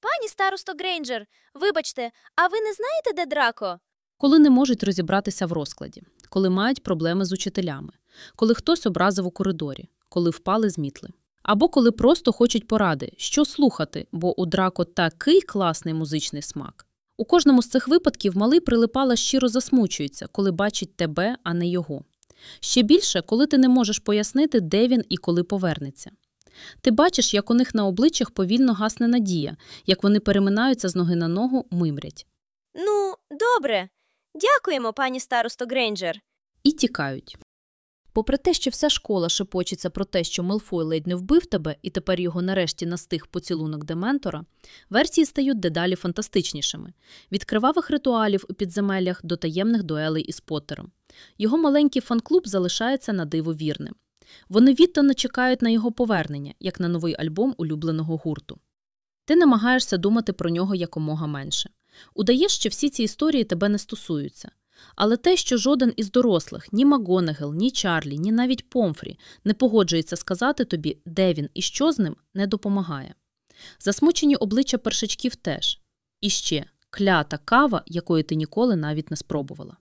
Пані старосто Грейнджер, вибачте, а ви не знаєте, де Драко? коли не можуть розібратися в розкладі, коли мають проблеми з учителями, коли хтось образив у коридорі, коли впали з мітли. Або коли просто хочуть поради, що слухати, бо у Драко такий класний музичний смак. У кожному з цих випадків малий прилипала щиро засмучується, коли бачить тебе, а не його. Ще більше, коли ти не можеш пояснити, де він і коли повернеться. Ти бачиш, як у них на обличчях повільно гасне надія, як вони переминаються з ноги на ногу, мимрять. Ну, добре. Дякуємо, пані старосто Грейнджер. і тікають. Попри те, що вся школа шепочеться про те, що Мелфой ледь не вбив тебе, і тепер його нарешті настиг поцілунок Дементора, версії стають дедалі фантастичнішими від кривавих ритуалів у підземеллях до таємних дуелей із Поттером. Його маленький фан-клуб залишається на диво вірним. Вони віддано чекають на його повернення, як на новий альбом улюбленого гурту. Ти намагаєшся думати про нього якомога менше. Удаєш, що всі ці історії тебе не стосуються. Але те, що жоден із дорослих, ні Макгонагел, ні Чарлі, ні навіть Помфрі не погоджується сказати тобі, де він і що з ним, не допомагає. Засмучені обличчя першачків теж. І ще клята кава, якої ти ніколи навіть не спробувала.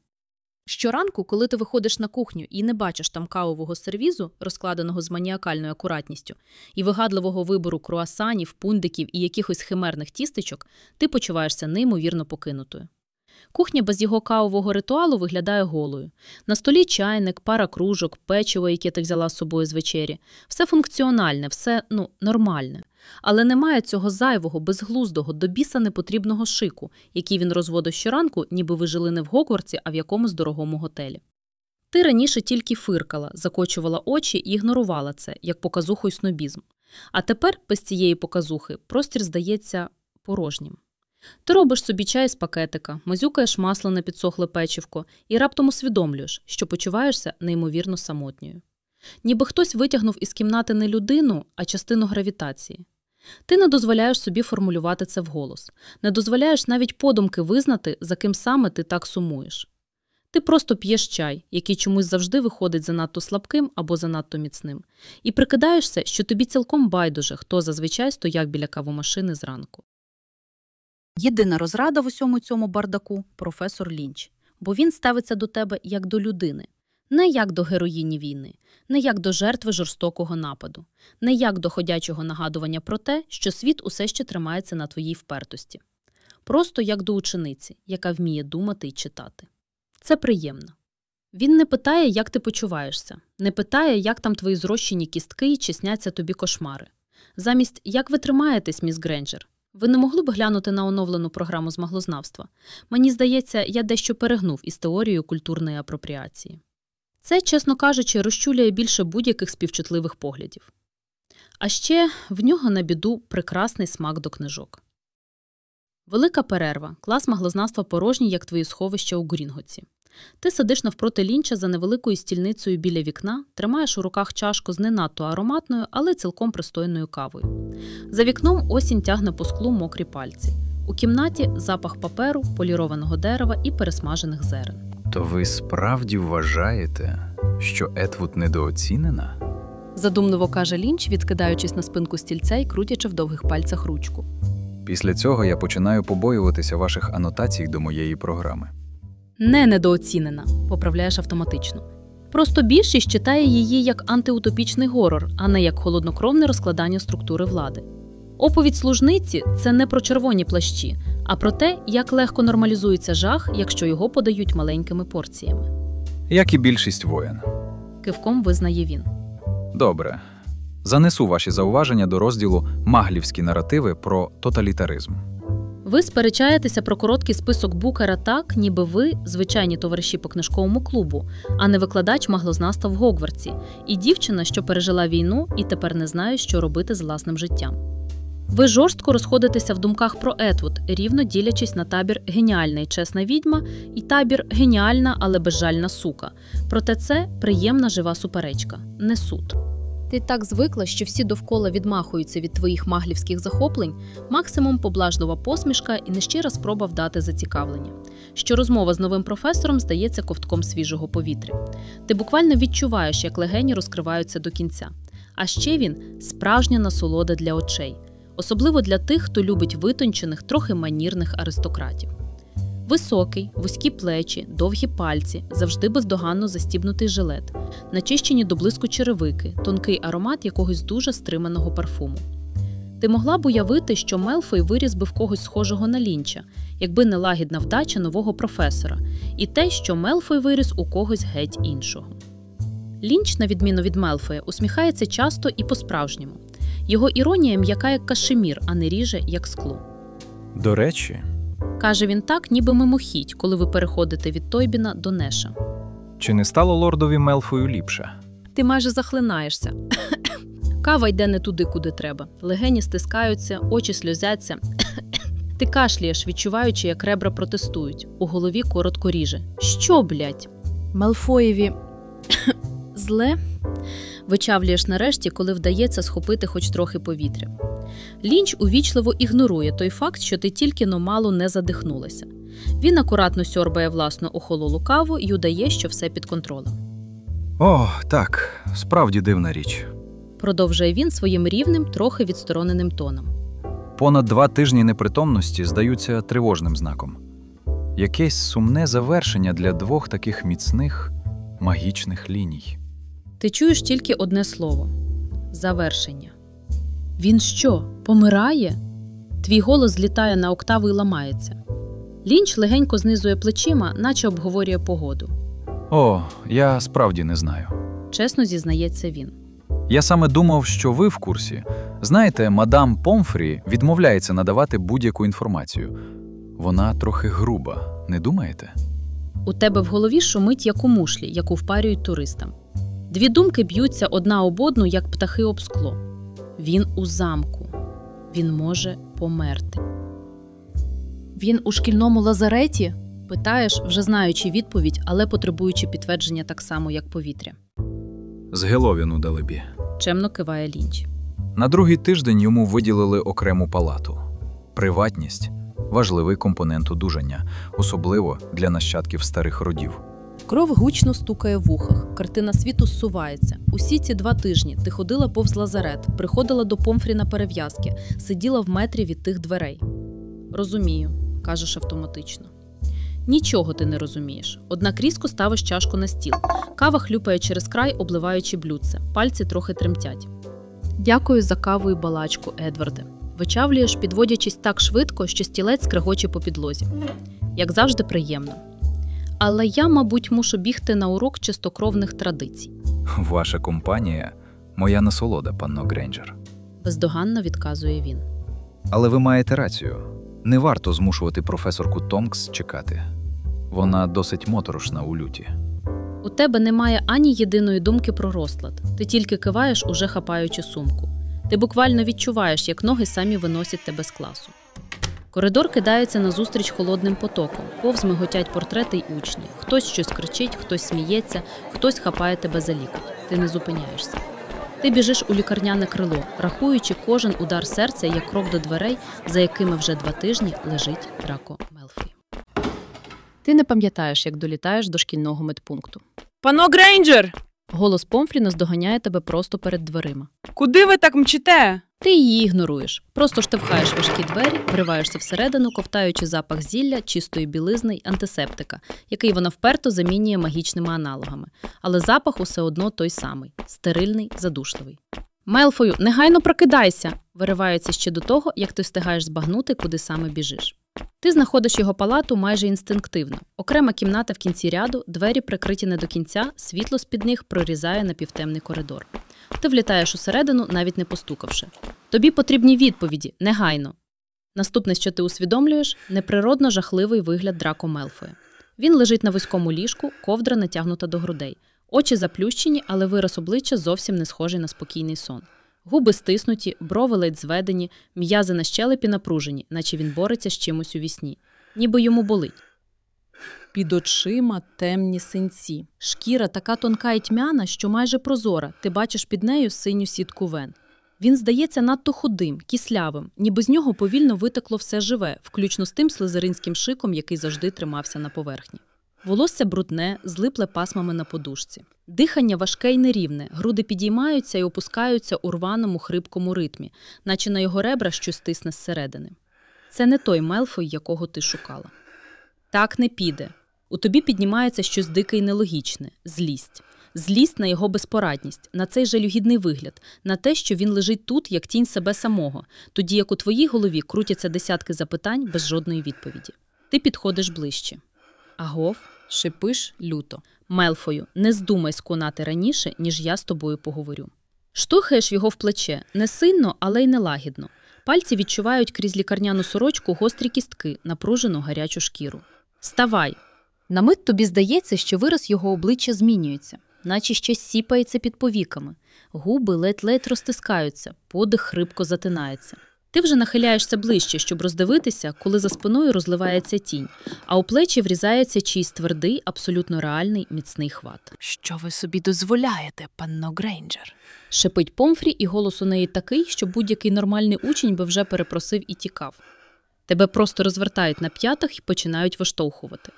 Щоранку, коли ти виходиш на кухню і не бачиш там кавового сервізу, розкладеного з маніакальною акуратністю, і вигадливого вибору круасанів, пундиків і якихось химерних тістечок, ти почуваєшся неймовірно покинутою. Кухня без його кавового ритуалу виглядає голою. На столі чайник, пара кружок, печиво, яке ти взяла з собою з вечері. Все функціональне, все ну, нормальне. Але немає цього зайвого, безглуздого, до біса непотрібного шику, який він розводив щоранку, ніби ви жили не в Гогвартсі, а в якомусь дорогому готелі. Ти раніше тільки фиркала, закочувала очі і ігнорувала це, як показуху й снобізм. А тепер, без цієї показухи, простір здається порожнім. Ти робиш собі чай з пакетика, мазюкаєш масло на підсохле печивко і раптом усвідомлюєш, що почуваєшся неймовірно самотньою. Ніби хтось витягнув із кімнати не людину, а частину гравітації. Ти не дозволяєш собі формулювати це вголос, не дозволяєш навіть подумки визнати, за ким саме ти так сумуєш. Ти просто п'єш чай, який чомусь завжди виходить занадто слабким або занадто міцним, і прикидаєшся, що тобі цілком байдуже, хто зазвичай стояв біля кавомашини зранку. Єдина розрада в усьому цьому бардаку професор Лінч, бо він ставиться до тебе як до людини, не як до героїні війни, не як до жертви жорстокого нападу, не як до ходячого нагадування про те, що світ усе ще тримається на твоїй впертості, просто як до учениці, яка вміє думати і читати. Це приємно. Він не питає, як ти почуваєшся, не питає, як там твої зрощені кістки чи сняться тобі кошмари. Замість як ви тримаєтесь, міс Гренджер? Ви не могли б глянути на оновлену програму з маглознавства? Мені здається, я дещо перегнув із теорією культурної апропріації. Це, чесно кажучи, розчуляє більше будь-яких співчутливих поглядів. А ще в нього на біду прекрасний смак до книжок. Велика перерва. Клас маглознавства порожній, як твої сховища у Грінгоці. Ти сидиш навпроти лінча за невеликою стільницею біля вікна, тримаєш у руках чашку з не надто ароматною, але цілком пристойною кавою. За вікном осінь тягне по склу мокрі пальці. У кімнаті запах паперу, полірованого дерева і пересмажених зерен. То ви справді вважаєте, що Етвуд недооцінена? Задумливо каже Лінч, відкидаючись на спинку стільця і крутячи в довгих пальцях ручку. Після цього я починаю побоюватися ваших анотацій до моєї програми. Не недооцінена, поправляєш автоматично. Просто більшість читає її як антиутопічний горор, а не як холоднокровне розкладання структури влади. Оповідь служниці це не про червоні плащі, а про те, як легко нормалізується жах, якщо його подають маленькими порціями. Як і більшість воєн. Кивком визнає він. Добре. Занесу ваші зауваження до розділу Маглівські наративи про тоталітаризм. Ви сперечаєтеся про короткий список букера так, ніби ви звичайні товариші по книжковому клубу, а не викладач маглознавства в Гогвартсі, і дівчина, що пережила війну і тепер не знає, що робити з власним життям. Ви жорстко розходитеся в думках про Етвуд, рівно ділячись на табір геніальна і чесна відьма і табір геніальна, але безжальна сука. Проте це приємна жива суперечка, не суд. Ти так звикла, що всі довкола відмахуються від твоїх маглівських захоплень, максимум поблажлива посмішка і нещира спроба вдати зацікавлення. Що розмова з новим професором здається ковтком свіжого повітря. Ти буквально відчуваєш, як легені розкриваються до кінця. А ще він справжня насолода для очей, особливо для тих, хто любить витончених, трохи манірних аристократів. Високий, вузькі плечі, довгі пальці, завжди бездоганно застібнутий жилет, начищені до блиску черевики, тонкий аромат якогось дуже стриманого парфуму. Ти могла б уявити, що Мелфой виріс би в когось схожого на лінча, якби не лагідна вдача нового професора, і те, що Мелфой виріс у когось геть іншого. Лінч, на відміну від Мелфоя, усміхається часто і по-справжньому. Його іронія м'яка як кашемір, а не ріже як скло. До речі, Каже він так, ніби мимохідь, коли ви переходите від Тойбіна до Неша. чи не стало лордові Мелфою ліпше? Ти майже захлинаєшся. Кава йде не туди, куди треба. Легені стискаються, очі сльозяться. Ти кашляєш, відчуваючи, як ребра протестують. У голові коротко ріже. Що, блядь? Малфоєві зле? Вичавлюєш нарешті, коли вдається схопити хоч трохи повітря. Лінч увічливо ігнорує той факт, що ти тільки но мало не задихнулася. Він акуратно сьорбає власну охололу каву і удає, що все під контролем. О, так, справді дивна річ. Продовжує він своїм рівним, трохи відстороненим тоном. Понад два тижні непритомності здаються тривожним знаком. Якесь сумне завершення для двох таких міцних магічних ліній. Ти чуєш тільки одне слово завершення. Він що, помирає? Твій голос злітає на октаву і ламається. Лінч легенько знизує плечима, наче обговорює погоду. О, я справді не знаю. Чесно зізнається він. Я саме думав, що ви в курсі. Знаєте, мадам Помфрі відмовляється надавати будь-яку інформацію. Вона трохи груба, не думаєте? У тебе в голові шумить як у мушлі, яку впарюють туристам. Дві думки б'ються одна об одну, як птахи об скло. Він у замку. Він може померти. Він у шкільному лазареті? Питаєш, вже знаючи відповідь, але потребуючи підтвердження так само, як повітря. З Геловіну далебі. Чемно киває Лінч. На другий тиждень йому виділили окрему палату. Приватність важливий компонент одужання, особливо для нащадків старих родів. Кров гучно стукає в ухах, картина світу зсувається. Усі ці два тижні ти ходила повз лазарет, приходила до помфрі на перев'язки, сиділа в метрі від тих дверей. Розумію, кажеш автоматично. Нічого ти не розумієш. Однак різко ставиш чашку на стіл. Кава хлюпає через край, обливаючи блюдце. Пальці трохи тремтять. Дякую за каву і балачку, Едварде. Вичавлюєш, підводячись так швидко, що стілець скрегоче по підлозі. Як завжди, приємно. Але я, мабуть, мушу бігти на урок чистокровних традицій. Ваша компанія моя насолода, панно Грейнджер. Бездоганно відказує він. Але ви маєте рацію. Не варто змушувати професорку Тонкс чекати. Вона досить моторошна у люті. У тебе немає ані єдиної думки про розклад. Ти тільки киваєш, уже хапаючи сумку. Ти буквально відчуваєш, як ноги самі виносять тебе з класу. Коридор кидається назустріч холодним потоком, повз миготять портрети й учні. Хтось щось кричить, хтось сміється, хтось хапає тебе за лікоть. Ти не зупиняєшся. Ти біжиш у лікарняне крило, рахуючи кожен удар серця як крок до дверей, за якими вже два тижні лежить Драко Мелфі. Ти не пам'ятаєш, як долітаєш до шкільного медпункту. Пано Грейнджер! Голос Помфрі наздоганяє тебе просто перед дверима. Куди ви так мчите? Ти її ігноруєш, просто штовхаєш важкі двері, вриваєшся всередину, ковтаючи запах зілля, чистої білизни й антисептика, який вона вперто замінює магічними аналогами. Але запах усе одно той самий стерильний, задушливий. Мелфою, негайно прокидайся! виривається ще до того, як ти встигаєш збагнути, куди саме біжиш. Ти знаходиш його палату майже інстинктивно. Окрема кімната в кінці ряду, двері прикриті не до кінця, світло з-під них прорізає напівтемний коридор. Ти влітаєш усередину, навіть не постукавши. Тобі потрібні відповіді, негайно. Наступне, що ти усвідомлюєш, неприродно жахливий вигляд Драко Мелфоя. Він лежить на вузькому ліжку, ковдра натягнута до грудей. Очі заплющені, але вираз обличчя зовсім не схожий на спокійний сон. Губи стиснуті, брови ледь зведені, м'язи на щелепі напружені, наче він бореться з чимось у вісні. Ніби йому болить. Під очима темні синці. Шкіра така тонка і тьмяна, що майже прозора. Ти бачиш під нею синю сітку вен. Він здається надто худим, кислявим, ніби з нього повільно витекло все живе, включно з тим слизеринським шиком, який завжди тримався на поверхні. Волосся брудне, злипле пасмами на подушці. Дихання важке й нерівне, груди підіймаються і опускаються у рваному хрипкому ритмі, наче на його ребра щось стисне зсередини. Це не той Мелфой, якого ти шукала. Так не піде. У тобі піднімається щось дике й нелогічне злість. Злість на його безпорадність, на цей жалюгідний вигляд, на те, що він лежить тут, як тінь себе самого, тоді як у твоїй голові крутяться десятки запитань без жодної відповіді. Ти підходиш ближче. Агов, шипиш люто. Мелфою, не здумай сконати раніше, ніж я з тобою поговорю. Штухаєш його в плече не сильно, але й нелагідно. Пальці відчувають крізь лікарняну сорочку гострі кістки, напружену гарячу шкіру. Ставай! На мить тобі здається, що вираз його обличчя змінюється, наче щось сіпається під повіками. Губи ледь-ледь розтискаються, подих хрипко затинається. Ти вже нахиляєшся ближче, щоб роздивитися, коли за спиною розливається тінь, а у плечі врізається чийсь твердий, абсолютно реальний міцний хват. Що ви собі дозволяєте, панно Грейнджер? Шепить Помфрі, і голос у неї такий, що будь-який нормальний учень би вже перепросив і тікав. Тебе просто розвертають на п'ятах і починають виштовхувати.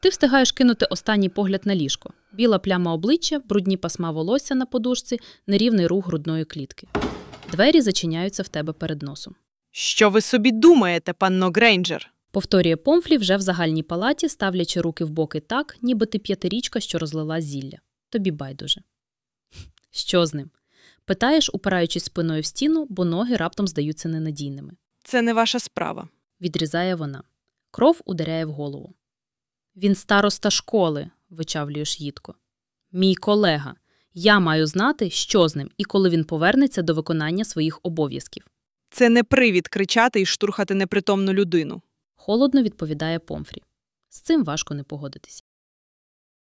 Ти встигаєш кинути останній погляд на ліжко. Біла пляма обличчя, брудні пасма волосся на подушці, нерівний рух грудної клітки. Двері зачиняються в тебе перед носом. Що ви собі думаєте, панно Грейнджер? Повторює Помфлі вже в загальній палаті, ставлячи руки в боки так, ніби ти п'ятирічка, що розлила зілля. Тобі байдуже. Що з ним? Питаєш, упираючись спиною в стіну, бо ноги раптом здаються ненадійними. Це не ваша справа. Відрізає вона. Кров ударяє в голову. Він староста школи, вичавлюєш їдко. Мій колега. Я маю знати, що з ним і коли він повернеться до виконання своїх обов'язків. Це не привід кричати і штурхати непритомну людину. Холодно відповідає Помфрі. З цим важко не погодитися.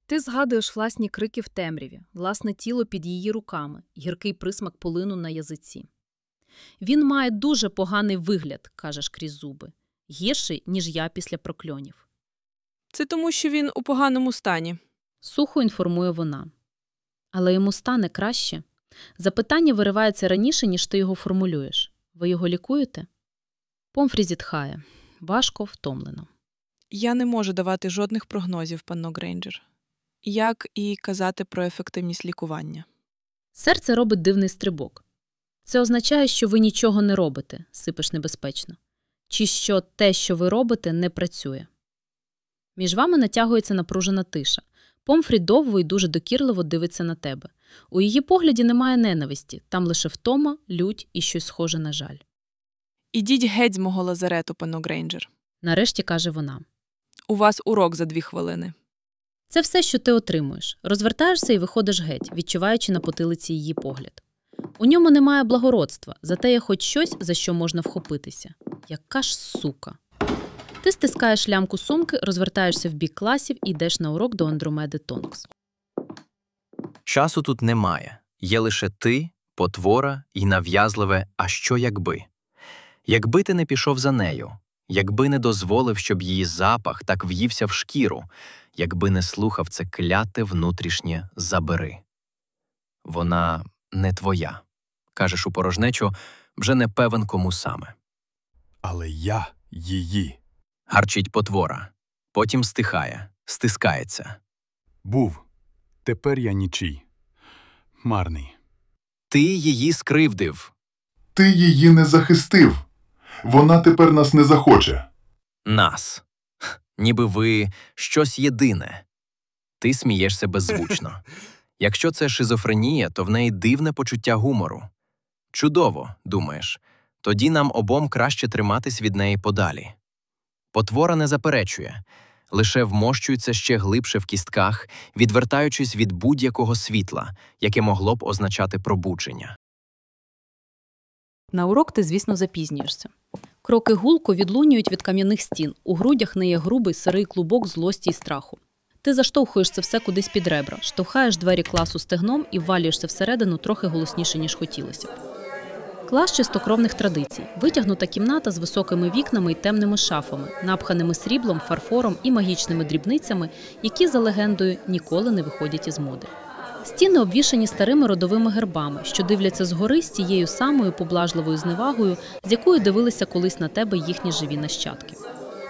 Ти згадуєш власні крики в темряві, власне тіло під її руками, гіркий присмак полину на язиці. Він має дуже поганий вигляд, кажеш крізь зуби. гірший, ніж я після прокльонів. Це тому, що він у поганому стані. Сухо інформує вона. Але йому стане краще. Запитання виривається раніше, ніж ти його формулюєш. Ви його лікуєте? Помфрі зітхає. Важко, втомлено. Я не можу давати жодних прогнозів, панно Грейнджер. Як і казати про ефективність лікування. Серце робить дивний стрибок. Це означає, що ви нічого не робите, сипеш небезпечно, чи що те, що ви робите, не працює. Між вами натягується напружена тиша. Помфрі довго і дуже докірливо дивиться на тебе. У її погляді немає ненависті, там лише втома, лють і щось схоже на жаль. Ідіть геть з мого лазарету, панно Грейнджер. Нарешті каже вона. У вас урок за дві хвилини. Це все, що ти отримуєш. Розвертаєшся і виходиш геть, відчуваючи на потилиці її погляд. У ньому немає благородства, зате є хоч щось, за що можна вхопитися. Яка ж сука. Ти стискаєш лямку сумки, розвертаєшся в бік класів і йдеш на урок до Андромеди Тонкс. Часу тут немає. Є лише ти, потвора і нав'язливе «а що якби?». Якби ти не пішов за нею, якби не дозволив, щоб її запах так в'ївся в шкіру, якби не слухав це кляте внутрішнє «забери». Вона не твоя. Кажеш у порожнечу, вже не певен кому саме. Але я її. Гарчить потвора. Потім стихає, стискається. Був. Тепер я нічий. Марний. Ти її скривдив. Ти її не захистив. Вона тепер нас не захоче. Нас. Ніби ви щось єдине. Ти смієшся беззвучно. Якщо це шизофренія, то в неї дивне почуття гумору. Чудово, думаєш. Тоді нам обом краще триматись від неї подалі. Потвора не заперечує, лише вмощується ще глибше в кістках, відвертаючись від будь-якого світла, яке могло б означати пробудження. На урок ти, звісно, запізнюєшся. Кроки гулко відлунюють від кам'яних стін. У грудях неє грубий сирий клубок злості й страху. Ти заштовхуєш це все кудись під ребра, штовхаєш двері класу стегном і ввалюєшся всередину трохи голосніше, ніж хотілося б. Клас чистокровних традицій, витягнута кімната з високими вікнами й темними шафами, напханими сріблом, фарфором і магічними дрібницями, які, за легендою, ніколи не виходять із моди. Стіни обвішані старими родовими гербами, що дивляться згори з тією самою поблажливою зневагою, з якою дивилися колись на тебе їхні живі нащадки.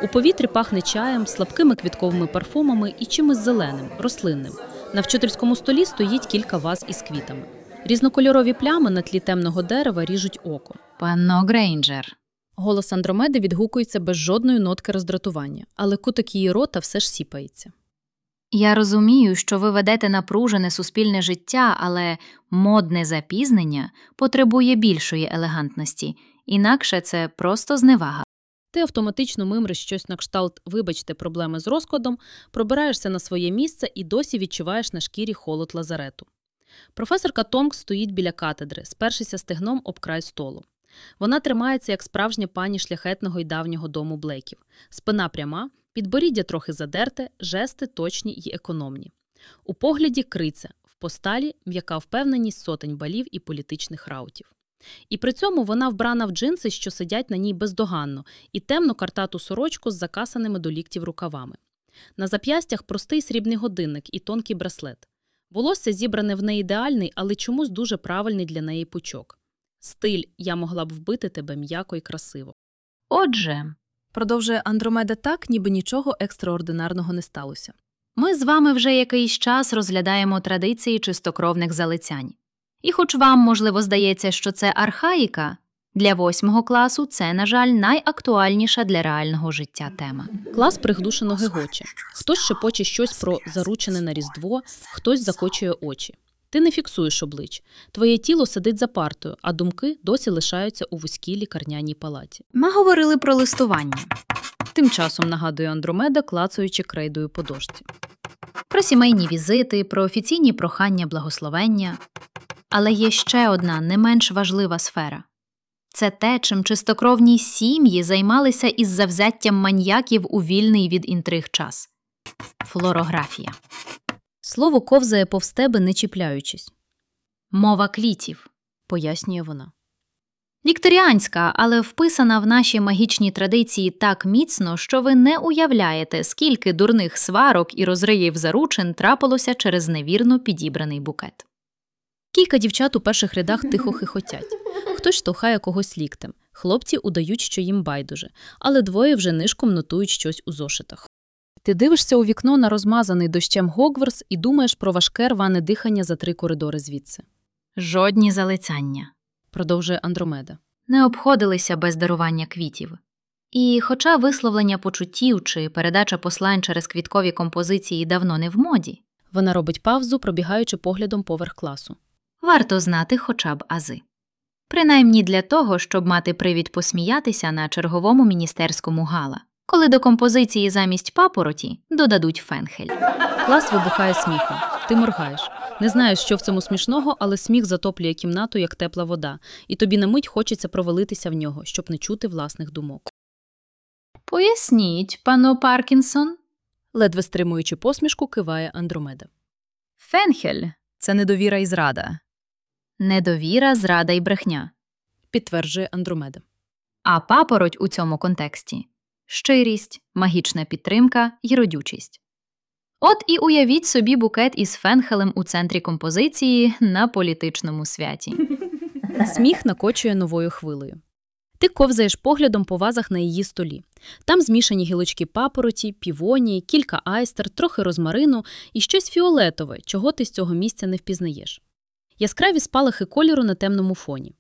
У повітрі пахне чаєм, слабкими квітковими парфумами і чимось зеленим, рослинним. На вчительському столі стоїть кілька ваз із квітами. Різнокольорові плями на тлі темного дерева ріжуть око. Панно Грейнджер. Голос Андромеди відгукується без жодної нотки роздратування, але кутик її рота все ж сіпається. Я розумію, що ви ведете напружене суспільне життя, але модне запізнення потребує більшої елегантності, інакше це просто зневага. Ти автоматично мимриш щось на кшталт вибачте проблеми з розкладом, пробираєшся на своє місце і досі відчуваєш на шкірі холод лазарету. Професорка Тонг стоїть біля катедри, спершися стегном об край столу. Вона тримається як справжня пані шляхетного й давнього дому Блеків. Спина пряма, підборіддя трохи задерте, жести точні й економні. У погляді криця, в посталі м'яка впевненість сотень балів і політичних раутів. І при цьому вона вбрана в джинси, що сидять на ній бездоганно, і темну картату сорочку з закасаними до ліктів рукавами. На зап'ястях простий срібний годинник і тонкий браслет. Волосся зібране в неї ідеальний, але чомусь дуже правильний для неї пучок. Стиль я могла б вбити тебе м'яко і красиво. Отже, Продовжує Андромеда так, ніби нічого екстраординарного не сталося. ми з вами вже якийсь час розглядаємо традиції чистокровних залицянь. І хоч вам, можливо, здається, що це архаїка, для восьмого класу це, на жаль, найактуальніша для реального життя тема. Клас приглушено гегоче. Хтось шепоче щось про заручене на різдво, хтось закочує очі. Ти не фіксуєш облич. Твоє тіло сидить за партою, а думки досі лишаються у вузькій лікарняній палаті. Ми говорили про листування, Тим часом нагадує Андромеда, клацаючи крейдою по дошці. про сімейні візити, про офіційні прохання благословення. Але є ще одна не менш важлива сфера це те, чим чистокровні сім'ї займалися із завзяттям маньяків у вільний від інтриг час флорографія, Слово ковзає повз тебе, не чіпляючись, мова клітів. пояснює вона. Вікторіанська, але вписана в наші магічні традиції так міцно, що ви не уявляєте, скільки дурних сварок і розриїв заручин трапилося через невірно підібраний букет. Кілька дівчат у перших рядах тихо хихотять. Хтось штовхає когось ліктем. Хлопці удають, що їм байдуже, але двоє вже нишком нотують щось у зошитах. Ти дивишся у вікно на розмазаний дощем Гогварс і думаєш про важке рване дихання за три коридори звідси, Жодні залицяння продовжує Андромеда. не обходилися без дарування квітів. І, хоча висловлення почуттів чи передача послань через квіткові композиції давно не в моді, Вона робить павзу, пробігаючи поглядом поверх класу. Варто знати хоча б ази. Принаймні для того, щоб мати привід посміятися на черговому міністерському гала, коли до композиції замість папороті додадуть фенхель. Клас вибухає сміхом. Ти моргаєш. Не знаєш, що в цьому смішного, але сміх затоплює кімнату, як тепла вода, і тобі на мить хочеться провалитися в нього, щоб не чути власних думок. Поясніть, пано Паркінсон. Ледве стримуючи посмішку, киває Андромеда. Фенхель Це недовіра і зрада. Недовіра, зрада і брехня. Підтверджує Андромеда. А папороть у цьому контексті щирість, магічна підтримка й родючість. От і уявіть собі букет із фенхелем у центрі композиції на політичному святі. Сміх накочує новою хвилею. Ти ковзаєш поглядом по вазах на її столі. Там змішані гілочки папороті, півонії, кілька айстер, трохи розмарину і щось фіолетове, чого ти з цього місця не впізнаєш. Яскраві спалахи кольору на темному фоні.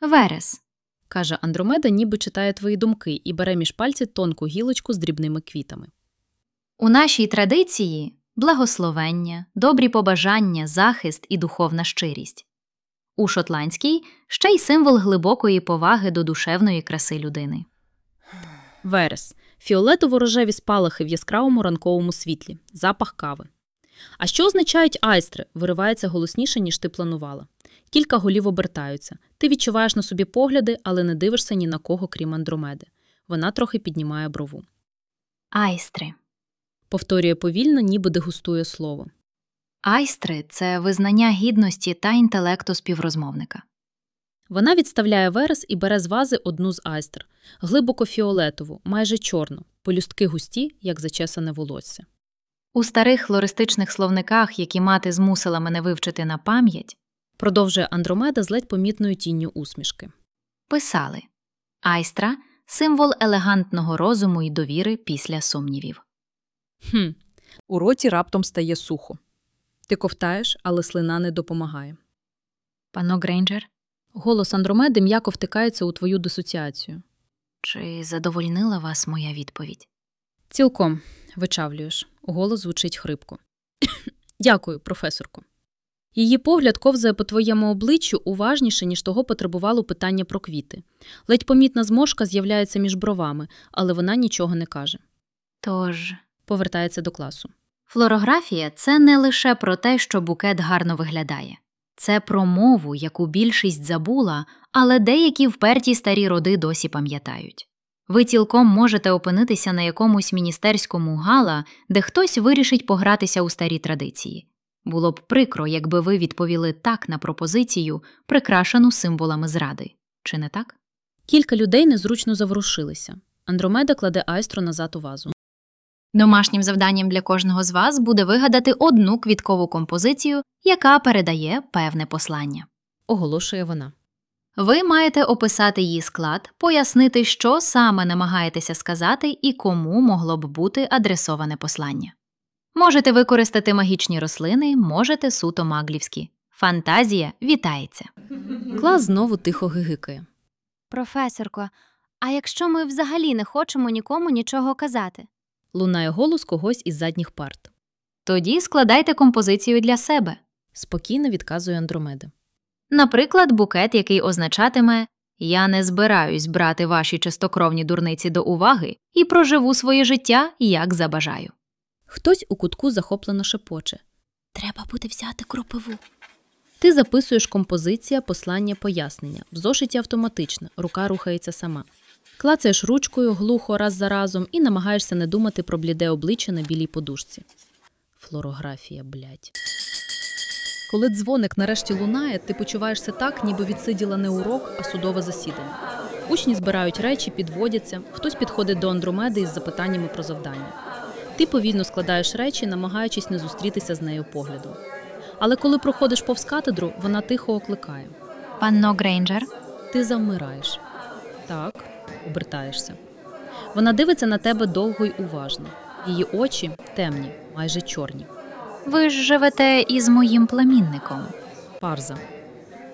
Верес. каже Андромеда, ніби читає твої думки і бере між пальці тонку гілочку з дрібними квітами. У нашій традиції благословення, добрі побажання, захист і духовна щирість. У шотландській ще й символ глибокої поваги до душевної краси людини. Верес фіолетово-рожеві спалахи в яскравому ранковому світлі, запах кави. А що означають айстри? виривається голосніше, ніж ти планувала. Кілька голів обертаються. Ти відчуваєш на собі погляди, але не дивишся ні на кого, крім Андромеди. Вона трохи піднімає брову. Айстри. Повторює повільно, ніби дегустує слово. Айстри це визнання гідності та інтелекту співрозмовника. Вона відставляє верес і бере з вази одну з айстер, глибоко фіолетову, майже чорну, полюстки густі, як зачесане волосся. У старих флористичних словниках, які мати змусила мене вивчити на пам'ять, Продовжує Андромеда з ледь помітною тінню усмішки. писали Айстра символ елегантного розуму і довіри після сумнівів. Хм. У роті раптом стає сухо. Ти ковтаєш, але слина не допомагає. Пано Грейнджер, Голос Андромеди м'яко втикається у твою дисоціацію. чи задовольнила вас моя відповідь? Цілком вичавлюєш. Голос звучить хрипко. Дякую, професорко. Її погляд ковзає по твоєму обличчю уважніше, ніж того потребувало питання про квіти. Ледь помітна зморшка з'являється між бровами, але вона нічого не каже. Тож, Повертається до класу. флорографія це не лише про те, що букет гарно виглядає. Це про мову, яку більшість забула, але деякі вперті старі роди досі пам'ятають. Ви цілком можете опинитися на якомусь міністерському гала, де хтось вирішить погратися у старі традиції. Було б прикро, якби ви відповіли так на пропозицію, прикрашену символами зради. Чи не так? Кілька людей незручно заворушилися. Андромеда кладе айстру назад у вазу. Домашнім завданням для кожного з вас буде вигадати одну квіткову композицію, яка передає певне послання. Оголошує вона. Ви маєте описати її склад, пояснити, що саме намагаєтеся сказати і кому могло б бути адресоване послання. Можете використати магічні рослини, можете суто маглівські. Фантазія вітається. Клас знову тихо гигикає. Професорко, а якщо ми взагалі не хочемо нікому нічого казати? Лунає голос когось із задніх парт. Тоді складайте композицію для себе. Спокійно відказує Андромеда. Наприклад, букет, який означатиме Я не збираюсь брати ваші чистокровні дурниці до уваги і проживу своє життя, як забажаю. Хтось у кутку захоплено шепоче. Треба буде взяти кропиву. Ти записуєш композиція, послання, пояснення. В зошиті автоматично, рука рухається сама. Клацаєш ручкою глухо раз за разом і намагаєшся не думати про бліде обличчя на білій подушці. Флорографія, блядь. Коли дзвоник нарешті лунає, ти почуваєшся так, ніби відсиділа не урок, а судове засідання. Учні збирають речі, підводяться, хтось підходить до Андромеди із запитаннями про завдання. Ти повільно складаєш речі, намагаючись не зустрітися з нею поглядом. Але коли проходиш повз катедру, вона тихо окликає. Панно Грейнджер, Ти завмираєш. Так, обертаєшся. Вона дивиться на тебе довго й уважно. Її очі темні, майже чорні. Ви ж живете із моїм племінником. Парза.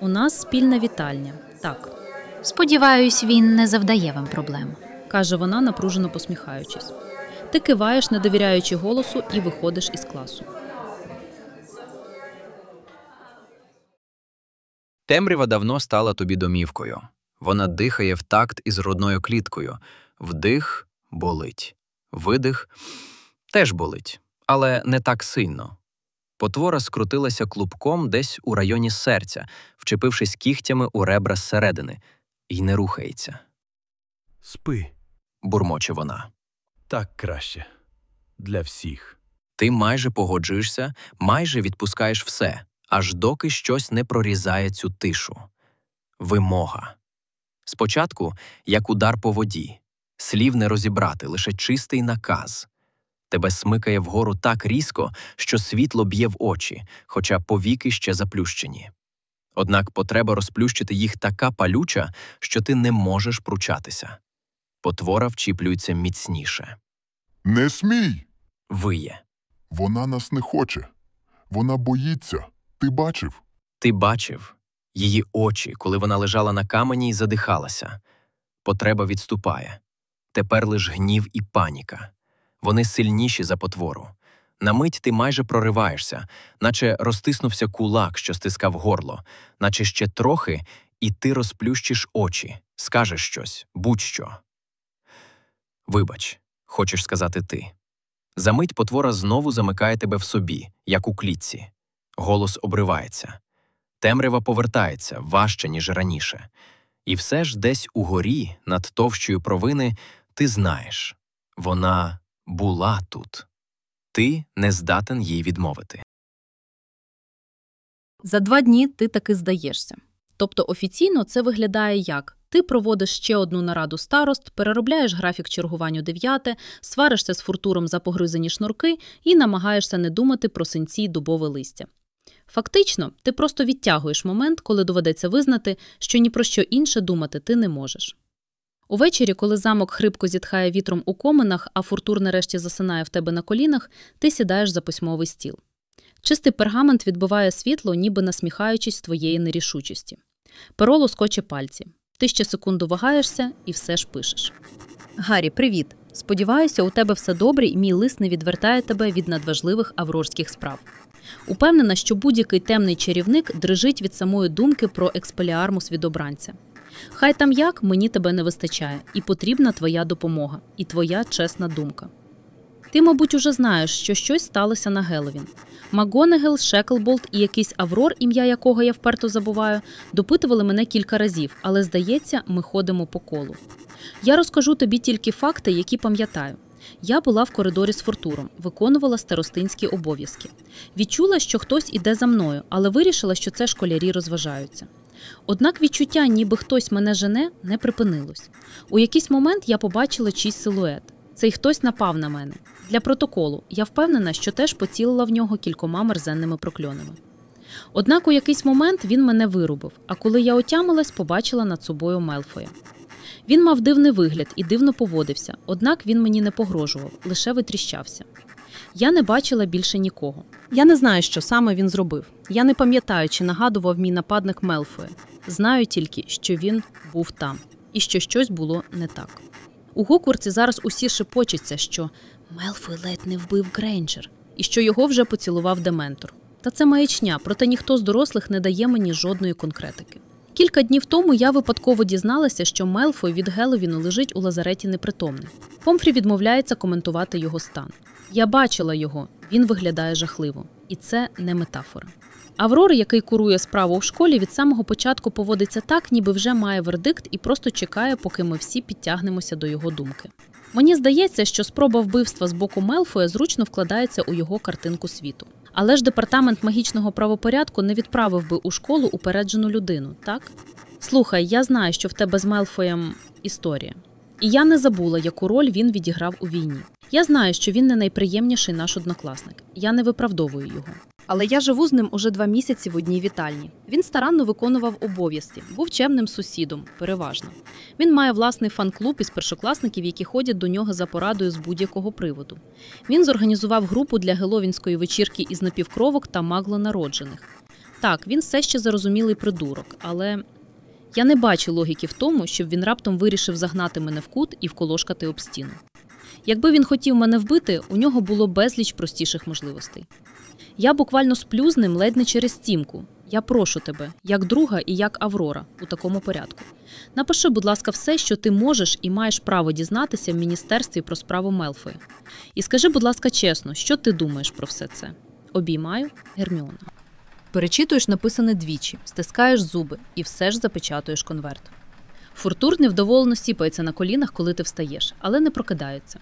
У нас спільна вітальня. Так, Сподіваюсь, він не завдає вам проблем. каже вона, напружено посміхаючись. Ти киваєш, не довіряючи голосу, і виходиш із класу. Темрява давно стала тобі домівкою. Вона дихає в такт із грудною кліткою. Вдих болить. Видих теж болить, але не так сильно. Потвора скрутилася клубком десь у районі серця, вчепившись кігтями у ребра зсередини, і не рухається, Спи. бурмоче вона. Так краще. Для всіх. Ти майже погоджуєшся, майже відпускаєш все, аж доки щось не прорізає цю тишу. Вимога. Спочатку, як удар по воді, слів не розібрати, лише чистий наказ. Тебе смикає вгору так різко, що світло б'є в очі, хоча повіки ще заплющені. Однак потреба розплющити їх така палюча, що ти не можеш пручатися. Потвора вчіплюється міцніше. Не смій! Виє. Вона нас не хоче. Вона боїться. Ти бачив? Ти бачив її очі, коли вона лежала на камені і задихалася. Потреба відступає. Тепер лиш гнів і паніка. Вони сильніші за потвору. На мить ти майже прориваєшся, наче розтиснувся кулак, що стискав горло, наче ще трохи, і ти розплющиш очі, скажеш щось, будь-що. Вибач, хочеш сказати ти. Замить потвора знову замикає тебе в собі, як у клітці. Голос обривається. Темрява повертається важче, ніж раніше. І все ж десь угорі, над товщою провини, ти знаєш вона була тут. Ти не здатен їй відмовити. За два дні ти таки здаєшся. Тобто офіційно це виглядає як ти проводиш ще одну нараду старост, переробляєш графік чергувань у дев'яте, сваришся з фуртуром за погризані шнурки і намагаєшся не думати про синці й дубове листя. Фактично, ти просто відтягуєш момент, коли доведеться визнати, що ні про що інше думати ти не можеш. Увечері, коли замок хрипко зітхає вітром у коминах, а фуртур нарешті засинає в тебе на колінах, ти сідаєш за письмовий стіл. Чистий пергамент відбиває світло, ніби насміхаючись твоєї нерішучості. Перо лоскоче пальці. Ти ще секунду вагаєшся і все ж пишеш. Гаррі, привіт! Сподіваюся, у тебе все добре, і мій лист не відвертає тебе від надважливих аврорських справ. Упевнена, що будь-який темний чарівник дрижить від самої думки про експеліармус від обранця. Хай там як мені тебе не вистачає, і потрібна твоя допомога, і твоя чесна думка. Ти, мабуть, уже знаєш, що щось сталося на Геловін. Макгонегел, Шеклболт і якийсь Аврор, ім'я якого я вперто забуваю, допитували мене кілька разів, але здається, ми ходимо по колу. Я розкажу тобі тільки факти, які пам'ятаю. Я була в коридорі з фортуром, виконувала старостинські обов'язки. Відчула, що хтось іде за мною, але вирішила, що це школярі розважаються. Однак відчуття, ніби хтось мене жене, не припинилось. У якийсь момент я побачила чийсь силует. Цей хтось напав на мене. Для протоколу я впевнена, що теж поцілила в нього кількома мерзенними прокльонами. Однак у якийсь момент він мене вирубив, а коли я отямилась, побачила над собою Мелфоя. Він мав дивний вигляд і дивно поводився, однак він мені не погрожував, лише витріщався. Я не бачила більше нікого. Я не знаю, що саме він зробив. Я не пам'ятаю, чи нагадував мій нападник Мелфоя. Знаю тільки, що він був там і що щось було не так. У Гокворці зараз усі шепочуться, що Мелфой ледь не вбив Грейнджер, і що його вже поцілував Дементор. Та це маячня, проте ніхто з дорослих не дає мені жодної конкретики. Кілька днів тому я випадково дізналася, що Мелфой від Геловіну лежить у лазареті непритомний. Помфрі відмовляється коментувати його стан. Я бачила його, він виглядає жахливо, і це не метафора. Аврора, який курує справу в школі, від самого початку поводиться так, ніби вже має вердикт і просто чекає, поки ми всі підтягнемося до його думки. Мені здається, що спроба вбивства з боку Мелфоя зручно вкладається у його картинку світу. Але ж департамент магічного правопорядку не відправив би у школу упереджену людину, так? Слухай, я знаю, що в тебе з Мелфоєм історія. І я не забула, яку роль він відіграв у війні. Я знаю, що він не найприємніший наш однокласник. Я не виправдовую його. Але я живу з ним уже два місяці в одній вітальні. Він старанно виконував обов'язки, був чемним сусідом, переважно. Він має власний фан-клуб із першокласників, які ходять до нього за порадою з будь-якого приводу. Він зорганізував групу для геловінської вечірки із напівкровок та маглонароджених. Так, він все ще зарозумілий придурок, але я не бачу логіки в тому, щоб він раптом вирішив загнати мене в кут і вколошкати об стіну. Якби він хотів мене вбити, у нього було безліч простіших можливостей. Я буквально сплю з ним ледь не через стімку. Я прошу тебе, як друга і як Аврора, у такому порядку. Напиши, будь ласка, все, що ти можеш і маєш право дізнатися в міністерстві про справу Мелфої. І скажи, будь ласка, чесно, що ти думаєш про все це? Обіймаю Герміона. Перечитуєш написане двічі, стискаєш зуби і все ж запечатуєш конверт. Фуртур невдоволено сіпається на колінах, коли ти встаєш, але не прокидається.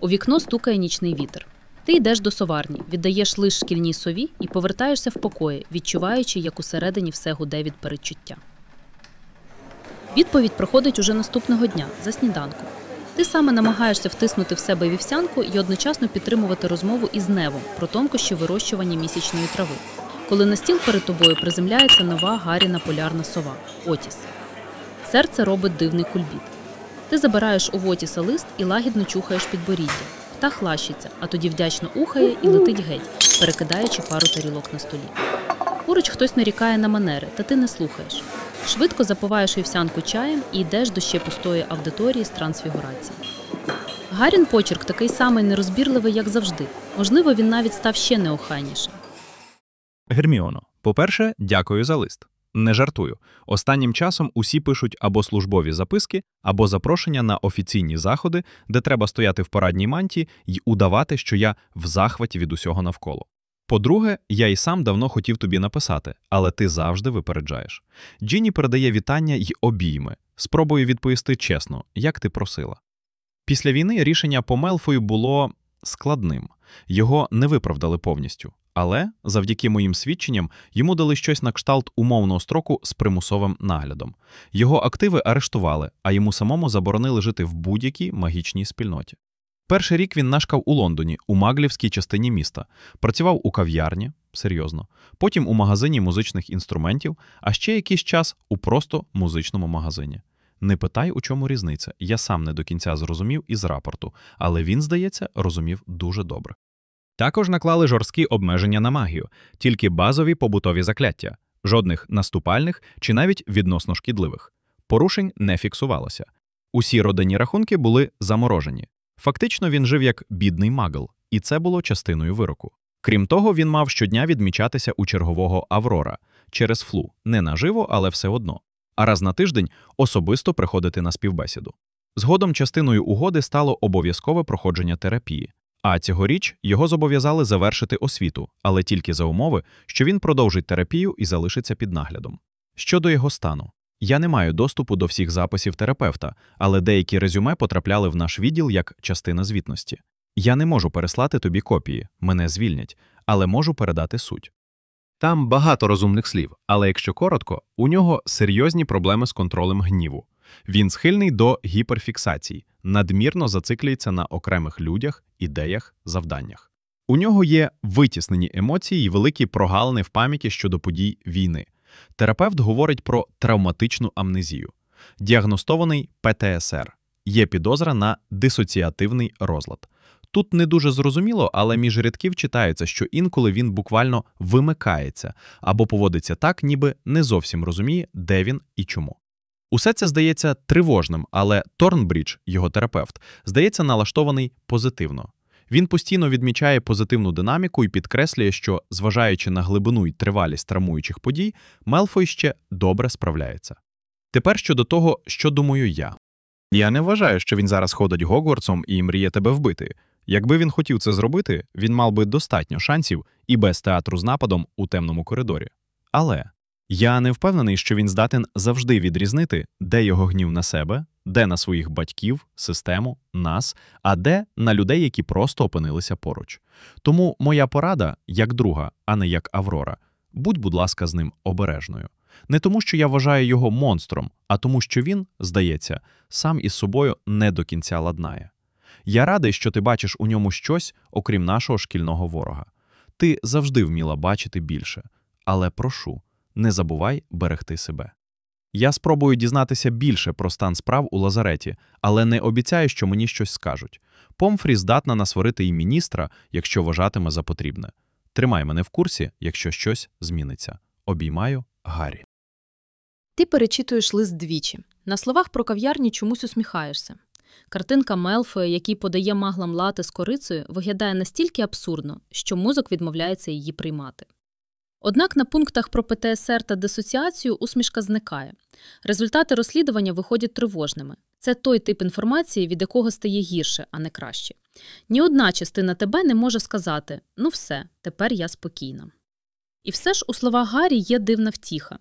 У вікно стукає нічний вітер. Ти йдеш до соварні, віддаєш лиш шкільній сові і повертаєшся в покої, відчуваючи, як усередині все гуде від передчуття. Відповідь проходить уже наступного дня за сніданком. Ти саме намагаєшся втиснути в себе вівсянку і одночасно підтримувати розмову із Невом про тонкощі вирощування місячної трави, коли на стіл перед тобою приземляється нова Гаріна полярна сова Отіс. Серце робить дивний кульбіт. Ти забираєш у Отіса лист і лагідно чухаєш підборіддя. Птах лащиться, а тоді вдячно ухає і летить геть, перекидаючи пару тарілок на столі. Поруч хтось нарікає на манери, та ти не слухаєш. Швидко запиваєш вівсянку чаєм і йдеш до ще пустої аудиторії з трансфігурації. Гарін почерк такий самий нерозбірливий, як завжди. Можливо, він навіть став ще неохайнішим. Герміоно, по-перше, дякую за лист. Не жартую. Останнім часом усі пишуть або службові записки, або запрошення на офіційні заходи, де треба стояти в парадній манті й удавати, що я в захваті від усього навколо. По-друге, я і сам давно хотів тобі написати, але ти завжди випереджаєш. Джіні передає вітання й обійми. Спробую відповісти чесно, як ти просила. Після війни рішення по Мелфою було складним. Його не виправдали повністю. Але завдяки моїм свідченням йому дали щось на кшталт умовного строку з примусовим наглядом. Його активи арештували, а йому самому заборонили жити в будь-якій магічній спільноті. Перший рік він нашкав у Лондоні, у маглівській частині міста, працював у кав'ярні, серйозно, потім у магазині музичних інструментів, а ще якийсь час у просто музичному магазині. Не питай, у чому різниця. Я сам не до кінця зрозумів із рапорту, але він, здається, розумів дуже добре. Також наклали жорсткі обмеження на магію, тільки базові побутові закляття, жодних наступальних чи навіть відносно шкідливих. Порушень не фіксувалося. Усі родинні рахунки були заморожені. Фактично, він жив як бідний магл, і це було частиною вироку. Крім того, він мав щодня відмічатися у чергового Аврора через флу, не наживо, але все одно, а раз на тиждень особисто приходити на співбесіду. Згодом частиною угоди стало обов'язкове проходження терапії. А цьогоріч його зобов'язали завершити освіту, але тільки за умови, що він продовжить терапію і залишиться під наглядом. Щодо його стану, я не маю доступу до всіх записів терапевта, але деякі резюме потрапляли в наш відділ як частина звітності. Я не можу переслати тобі копії, мене звільнять, але можу передати суть. Там багато розумних слів, але якщо коротко, у нього серйозні проблеми з контролем гніву. Він схильний до гіперфіксацій, надмірно зациклюється на окремих людях, ідеях, завданнях. У нього є витіснені емоції і великі прогалини в пам'яті щодо подій війни. Терапевт говорить про травматичну амнезію, діагностований ПТСР, є підозра на дисоціативний розлад. Тут не дуже зрозуміло, але між рядків читається, що інколи він буквально вимикається або поводиться так, ніби не зовсім розуміє, де він і чому. Усе це здається тривожним, але Торнбрідж, його терапевт, здається налаштований позитивно. Він постійно відмічає позитивну динаміку і підкреслює, що, зважаючи на глибину й тривалість травмуючих подій, Мелфой ще добре справляється. Тепер щодо того, що думаю я. Я не вважаю, що він зараз ходить Гогвартсом і мріє тебе вбити. Якби він хотів це зробити, він мав би достатньо шансів і без театру з нападом у темному коридорі. Але Я не впевнений, що він здатен завжди відрізнити, де його гнів на себе, де на своїх батьків, систему, нас, а де на людей, які просто опинилися поруч. Тому моя порада як друга, а не як Аврора. Будь, будь ласка, з ним обережною. Не тому, що я вважаю його монстром, а тому, що він, здається, сам із собою не до кінця ладнає. Я радий, що ти бачиш у ньому щось, окрім нашого шкільного ворога. Ти завжди вміла бачити більше, але прошу, не забувай берегти себе. Я спробую дізнатися більше про стан справ у лазареті, але не обіцяю, що мені щось скажуть. Помфрі здатна насварити і міністра, якщо вважатиме за потрібне. Тримай мене в курсі, якщо щось зміниться. Обіймаю Гаррі. Ти перечитуєш лист двічі. На словах про кав'ярні чомусь усміхаєшся. Картинка Мелфоя, який подає маглам лати з корицею, виглядає настільки абсурдно, що мозок відмовляється її приймати. Однак на пунктах про ПТСР та дисоціацію усмішка зникає. Результати розслідування виходять тривожними. Це той тип інформації, від якого стає гірше, а не краще. Ні одна частина тебе не може сказати ну все, тепер я спокійна. І все ж у словах Гаррі є дивна втіха.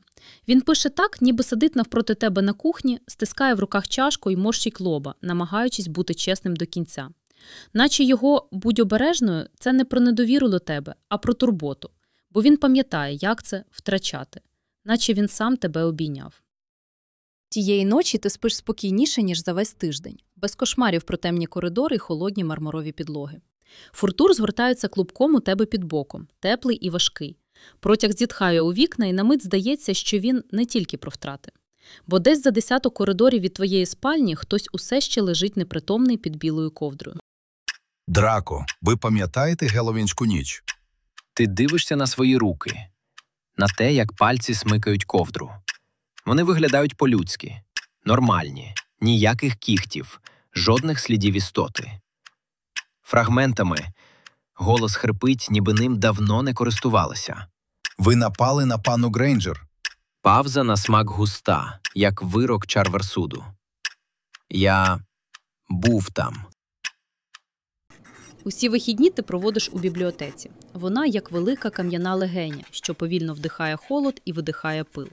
Він пише так, ніби сидить навпроти тебе на кухні, стискає в руках чашку і морщить лоба, намагаючись бути чесним до кінця. Наче його будь обережною це не про недовіру до тебе, а про турботу, бо він пам'ятає, як це втрачати, наче він сам тебе обійняв. Тієї ночі ти спиш спокійніше, ніж за весь тиждень, без кошмарів про темні коридори і холодні мармурові підлоги. Фуртур згортається клубком у тебе під боком, теплий і важкий. Протяг зітхає у вікна, і на мить здається, що він не тільки про втрати. Бо десь за десяток коридорів від твоєї спальні хтось усе ще лежить непритомний під білою ковдрою. Драко, ви пам'ятаєте Геловінську ніч? Ти дивишся на свої руки, на те, як пальці смикають ковдру. Вони виглядають по-людськи, нормальні, ніяких кіхтів, жодних слідів істоти. Фрагментами голос хрипить, ніби ним давно не користувалися. Ви напали на пану Грейнджер. Павза на смак густа, як вирок Чарверсуду. Я був там. Усі вихідні ти проводиш у бібліотеці. Вона як велика кам'яна легеня, що повільно вдихає холод і видихає пил.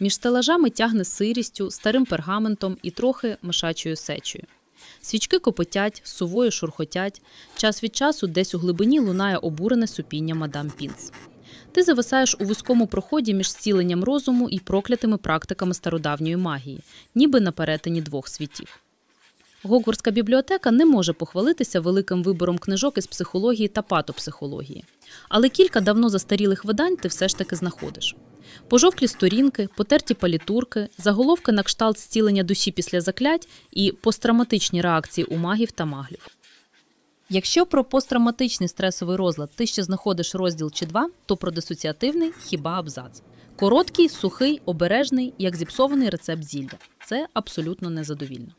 Між стелажами тягне сирістю, старим пергаментом і трохи мишачою сечею. Свічки копотять, сувою шурхотять, час від часу десь у глибині лунає обурене супіння мадам Пінс. Ти зависаєш у вузькому проході між зціленням розуму і проклятими практиками стародавньої магії, ніби на перетині двох світів. Гогвардська бібліотека не може похвалитися великим вибором книжок із психології та патопсихології, але кілька давно застарілих видань ти все ж таки знаходиш. Пожовклі сторінки, потерті палітурки, заголовки на кшталт зцілення душі після заклять і посттравматичні реакції у магів та маглів. Якщо про посттравматичний стресовий розлад ти ще знаходиш розділ чи два, то про дисоціативний хіба абзац. Короткий, сухий, обережний, як зіпсований рецепт зілля. Це абсолютно незадовільно.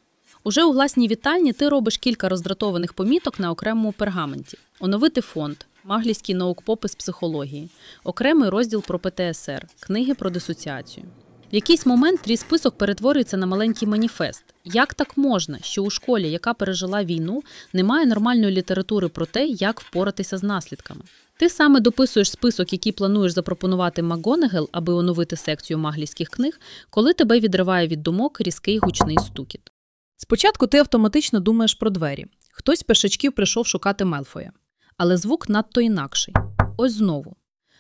Уже у власній вітальні ти робиш кілька роздратованих поміток на окремому пергаменті, оновити фонд, маглівський наукпопис психології, окремий розділ про ПТСР, книги про дисоціацію. В якийсь момент твій список перетворюється на маленький маніфест. Як так можна, що у школі, яка пережила війну, немає нормальної літератури про те, як впоратися з наслідками? Ти саме дописуєш список, який плануєш запропонувати МакГонагел, аби оновити секцію маглівських книг, коли тебе відриває від думок різкий гучний стукіт. Спочатку ти автоматично думаєш про двері. Хтось з першачків прийшов шукати Мелфоя. Але звук надто інакший. Ось знову.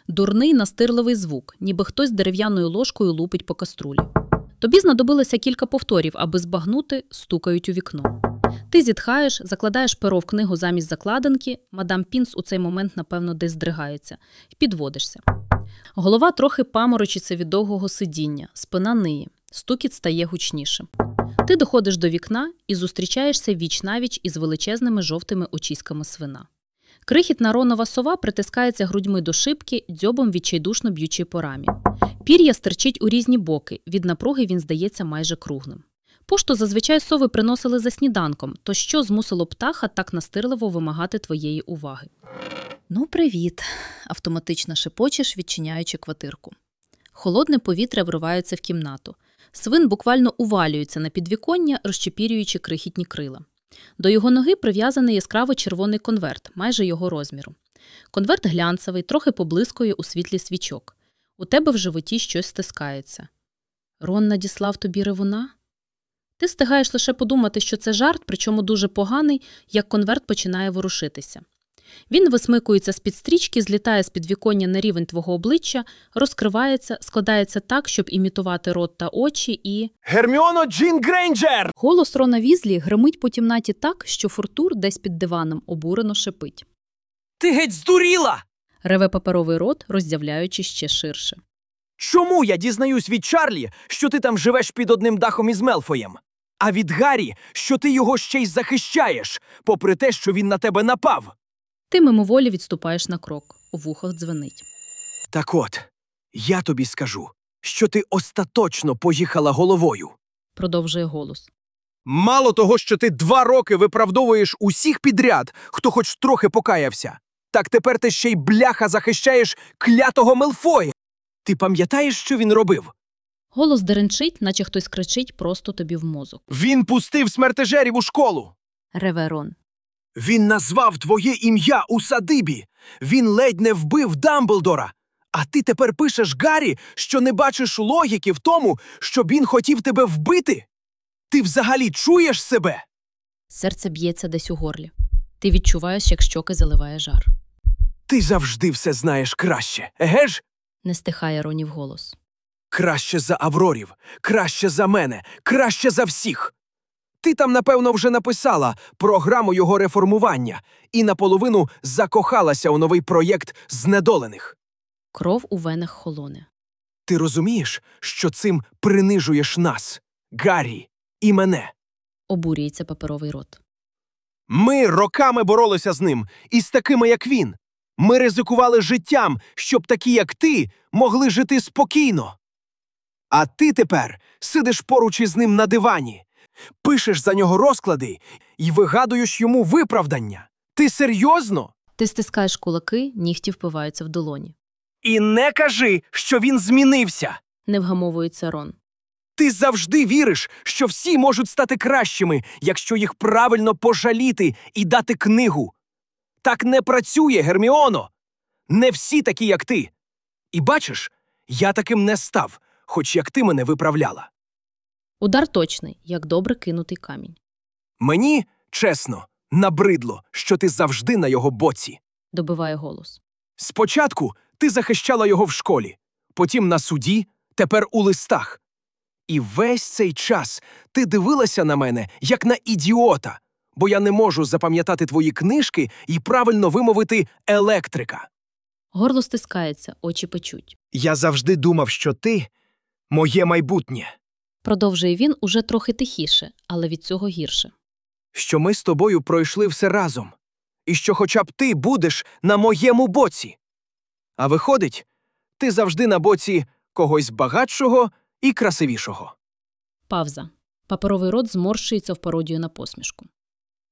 Дурний настирливий звук, ніби хтось дерев'яною ложкою лупить по каструлі. Тобі знадобилося кілька повторів, аби збагнути, стукають у вікно. Ти зітхаєш, закладаєш перо в книгу замість закладинки, мадам Пінс у цей момент, напевно, десь здригається, і підводишся. Голова трохи паморочиться від довгого сидіння, спина ниє, стукіт стає гучнішим. Ти доходиш до вікна і зустрічаєшся віч навіч із величезними жовтими очісками свина. Крихітна ронова сова притискається грудьми до шибки, дзьобом відчайдушно б'ючи по рамі. Пір'я стерчить у різні боки, від напруги він здається майже круглим. Пошту зазвичай сови приносили за сніданком, то що змусило птаха так настирливо вимагати твоєї уваги? Ну, привіт, автоматично шепочеш, відчиняючи квартирку. Холодне повітря вривається в кімнату. Свин буквально увалюється на підвіконня, розчепірюючи крихітні крила. До його ноги прив'язаний яскраво червоний конверт, майже його розміру. Конверт глянцевий, трохи поблискує у світлі свічок. У тебе в животі щось стискається. Рон надіслав тобі ревуна? Ти встигаєш лише подумати, що це жарт, причому дуже поганий, як конверт починає ворушитися. Він висмикується з-під стрічки, злітає з підвіконня на рівень твого обличчя, розкривається, складається так, щоб імітувати рот та очі, і. Герміоно Джін Грейнджер! Голос Рона Візлі гримить по кімнаті так, що фуртур десь під диваном обурено шипить. Ти геть здуріла! Реве паперовий рот, роздявляючи ще ширше. Чому я дізнаюсь від Чарлі, що ти там живеш під одним дахом із Мелфоєм? А від Гаррі, що ти його ще й захищаєш, попри те, що він на тебе напав? Ти мимоволі відступаєш на крок, у вухах дзвенить. Так от, я тобі скажу, що ти остаточно поїхала головою. Продовжує голос. Мало того, що ти два роки виправдовуєш усіх підряд, хто хоч трохи покаявся. Так тепер ти ще й бляха захищаєш клятого Мелфоя. Ти пам'ятаєш, що він робив? Голос деренчить, наче хтось кричить просто тобі в мозок. Він пустив смертежерів у школу. Реве Рон. Він назвав твоє ім'я у садибі. Він ледь не вбив Дамблдора. А ти тепер пишеш Гаррі, що не бачиш логіки в тому, щоб він хотів тебе вбити? Ти взагалі чуєш себе? Серце б'ється десь у горлі. Ти відчуваєш, як щоки заливає жар. Ти завжди все знаєш краще, еге ж? Не стихає Ронів голос. Краще за Аврорів, краще за мене, краще за всіх. Ти там, напевно, вже написала програму його реформування і наполовину закохалася у новий проєкт знедолених. Кров у венах холоне. Ти розумієш, що цим принижуєш нас, Гаррі, і мене. Обурюється паперовий рот. Ми роками боролися з ним, і з такими, як він. Ми ризикували життям, щоб такі, як ти, могли жити спокійно. А ти тепер сидиш поруч із ним на дивані, пишеш за нього розклади і вигадуєш йому виправдання. Ти серйозно? Ти стискаєш кулаки, нігті впиваються в долоні. І не кажи, що він змінився. Не вгамовується Рон. Ти завжди віриш, що всі можуть стати кращими, якщо їх правильно пожаліти і дати книгу. Так не працює, Герміоно. Не всі такі, як ти. І бачиш, я таким не став, хоч як ти мене виправляла. Удар точний, як добре кинутий камінь. Мені, чесно, набридло, що ти завжди на його боці. Добиває голос. Спочатку ти захищала його в школі, потім на суді, тепер у листах. І весь цей час ти дивилася на мене як на ідіота, бо я не можу запам'ятати твої книжки і правильно вимовити електрика. Горло стискається, очі печуть. Я завжди думав, що ти моє майбутнє, Продовжує він уже трохи тихіше, але від цього гірше. що ми з тобою пройшли все разом, і що хоча б ти будеш на моєму боці. А виходить, ти завжди на боці когось багатшого і красивішого. Павза. Паперовий рот зморщується в пародію на посмішку.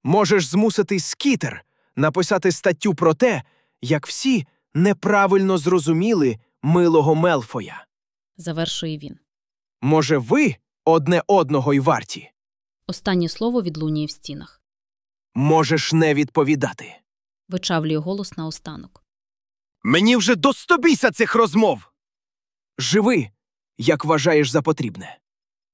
Можеш змусити скітер написати статтю про те, як всі неправильно зрозуміли милого Мелфоя. Завершує він. Може, ви одне одного й варті? Останнє слово відлунює в стінах. Можеш не відповідати. Вичавлює голос на останок. Мені вже достобійся цих розмов. Живи, як вважаєш за потрібне.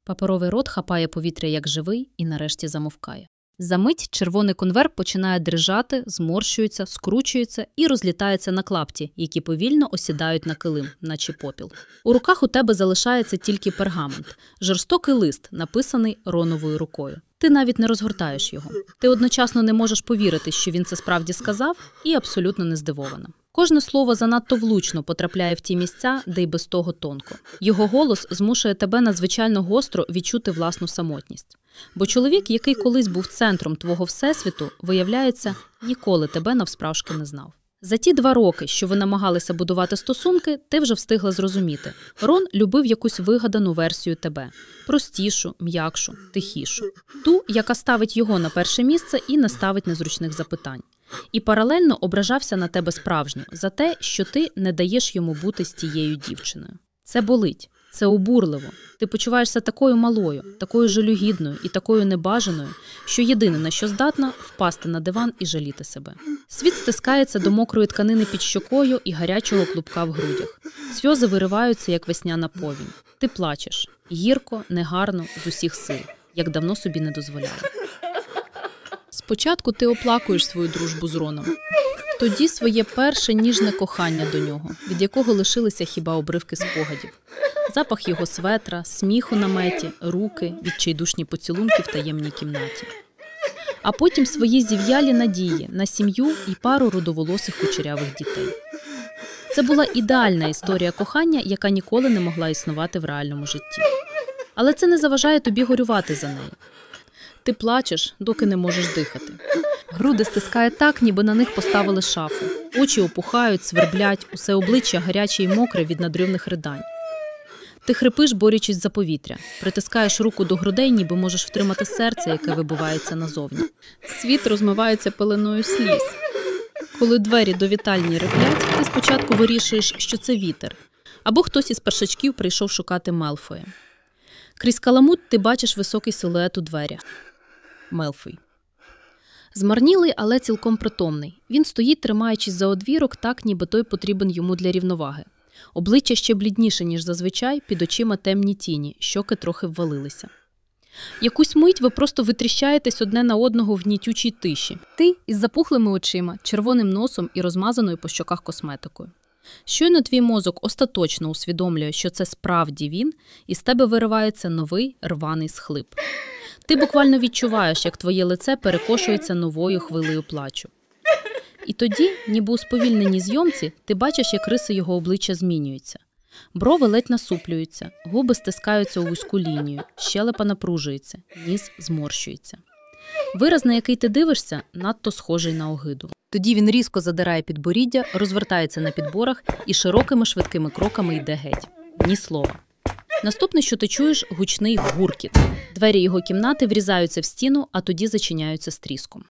Паперовий рот хапає повітря як живий і нарешті замовкає. Замить червоний конверт починає дрижати, зморщується, скручується і розлітається на клапті, які повільно осідають на килим, наче попіл. У руках у тебе залишається тільки пергамент, жорстокий лист, написаний Роновою рукою. Ти навіть не розгортаєш його. Ти одночасно не можеш повірити, що він це справді сказав, і абсолютно не здивована. Кожне слово занадто влучно потрапляє в ті місця, де й без того тонко. Його голос змушує тебе надзвичайно гостро відчути власну самотність. Бо чоловік, який колись був центром твого всесвіту, виявляється, ніколи тебе навсправжки не знав. За ті два роки, що ви намагалися будувати стосунки, ти вже встигла зрозуміти. Рон любив якусь вигадану версію тебе простішу, м'якшу, тихішу, ту, яка ставить його на перше місце і не ставить незручних запитань. І паралельно ображався на тебе справжньо за те, що ти не даєш йому бути з тією дівчиною. Це болить, Це обурливо. Ти почуваєшся такою малою, такою жалюгідною і такою небажаною, що єдине на що здатна впасти на диван і жаліти себе. Світ стискається до мокрої тканини під щокою і гарячого клубка в грудях. Сльози вириваються, як весняна повінь. Ти плачеш гірко, негарно, з усіх сил, як давно собі не дозволяла. Спочатку ти оплакуєш свою дружбу з Роном. Тоді своє перше ніжне кохання до нього, від якого лишилися хіба обривки спогадів. Запах його светра, сміху на меті, руки, відчайдушні поцілунки в таємній кімнаті. А потім свої зів'ялі надії на сім'ю і пару рудоволосих кучерявих дітей. Це була ідеальна історія кохання, яка ніколи не могла існувати в реальному житті. Але це не заважає тобі горювати за нею. Ти плачеш, доки не можеш дихати. Груди стискає так, ніби на них поставили шафу. Очі опухають, сверблять, усе обличчя гаряче й мокре від надривних ридань. Ти хрипиш, борючись за повітря, притискаєш руку до грудей, ніби можеш втримати серце, яке вибивається назовні. Світ розмивається пеленою сліз. Коли двері до вітальні реплять, ти спочатку вирішуєш, що це вітер, або хтось із першачків прийшов шукати Мелфоя. Крізь каламут ти бачиш високий силует у дверях. Мелфой. Змарнілий, але цілком притомний. Він стоїть, тримаючись за одвірок, так ніби той потрібен йому для рівноваги. Обличчя ще блідніше, ніж зазвичай, під очима темні тіні, щоки трохи ввалилися. Якусь мить ви просто витріщаєтесь одне на одного в гнітючій тиші. Ти із запухлими очима, червоним носом і розмазаною по щоках косметикою. Щойно твій мозок остаточно усвідомлює, що це справді він, і з тебе виривається новий рваний схлип. Ти буквально відчуваєш, як твоє лице перекошується новою хвилею плачу. І тоді, ніби у сповільненій зйомці, ти бачиш, як риси його обличчя змінюються. Брови ледь насуплюються, губи стискаються у вузьку лінію, щелепа напружується, ніс зморщується. Вираз, на який ти дивишся, надто схожий на огиду. Тоді він різко задирає підборіддя, розвертається на підборах і широкими швидкими кроками йде геть. Ні слова. Наступне, що ти чуєш, гучний гуркіт. Двері його кімнати врізаються в стіну, а тоді зачиняються з тріском.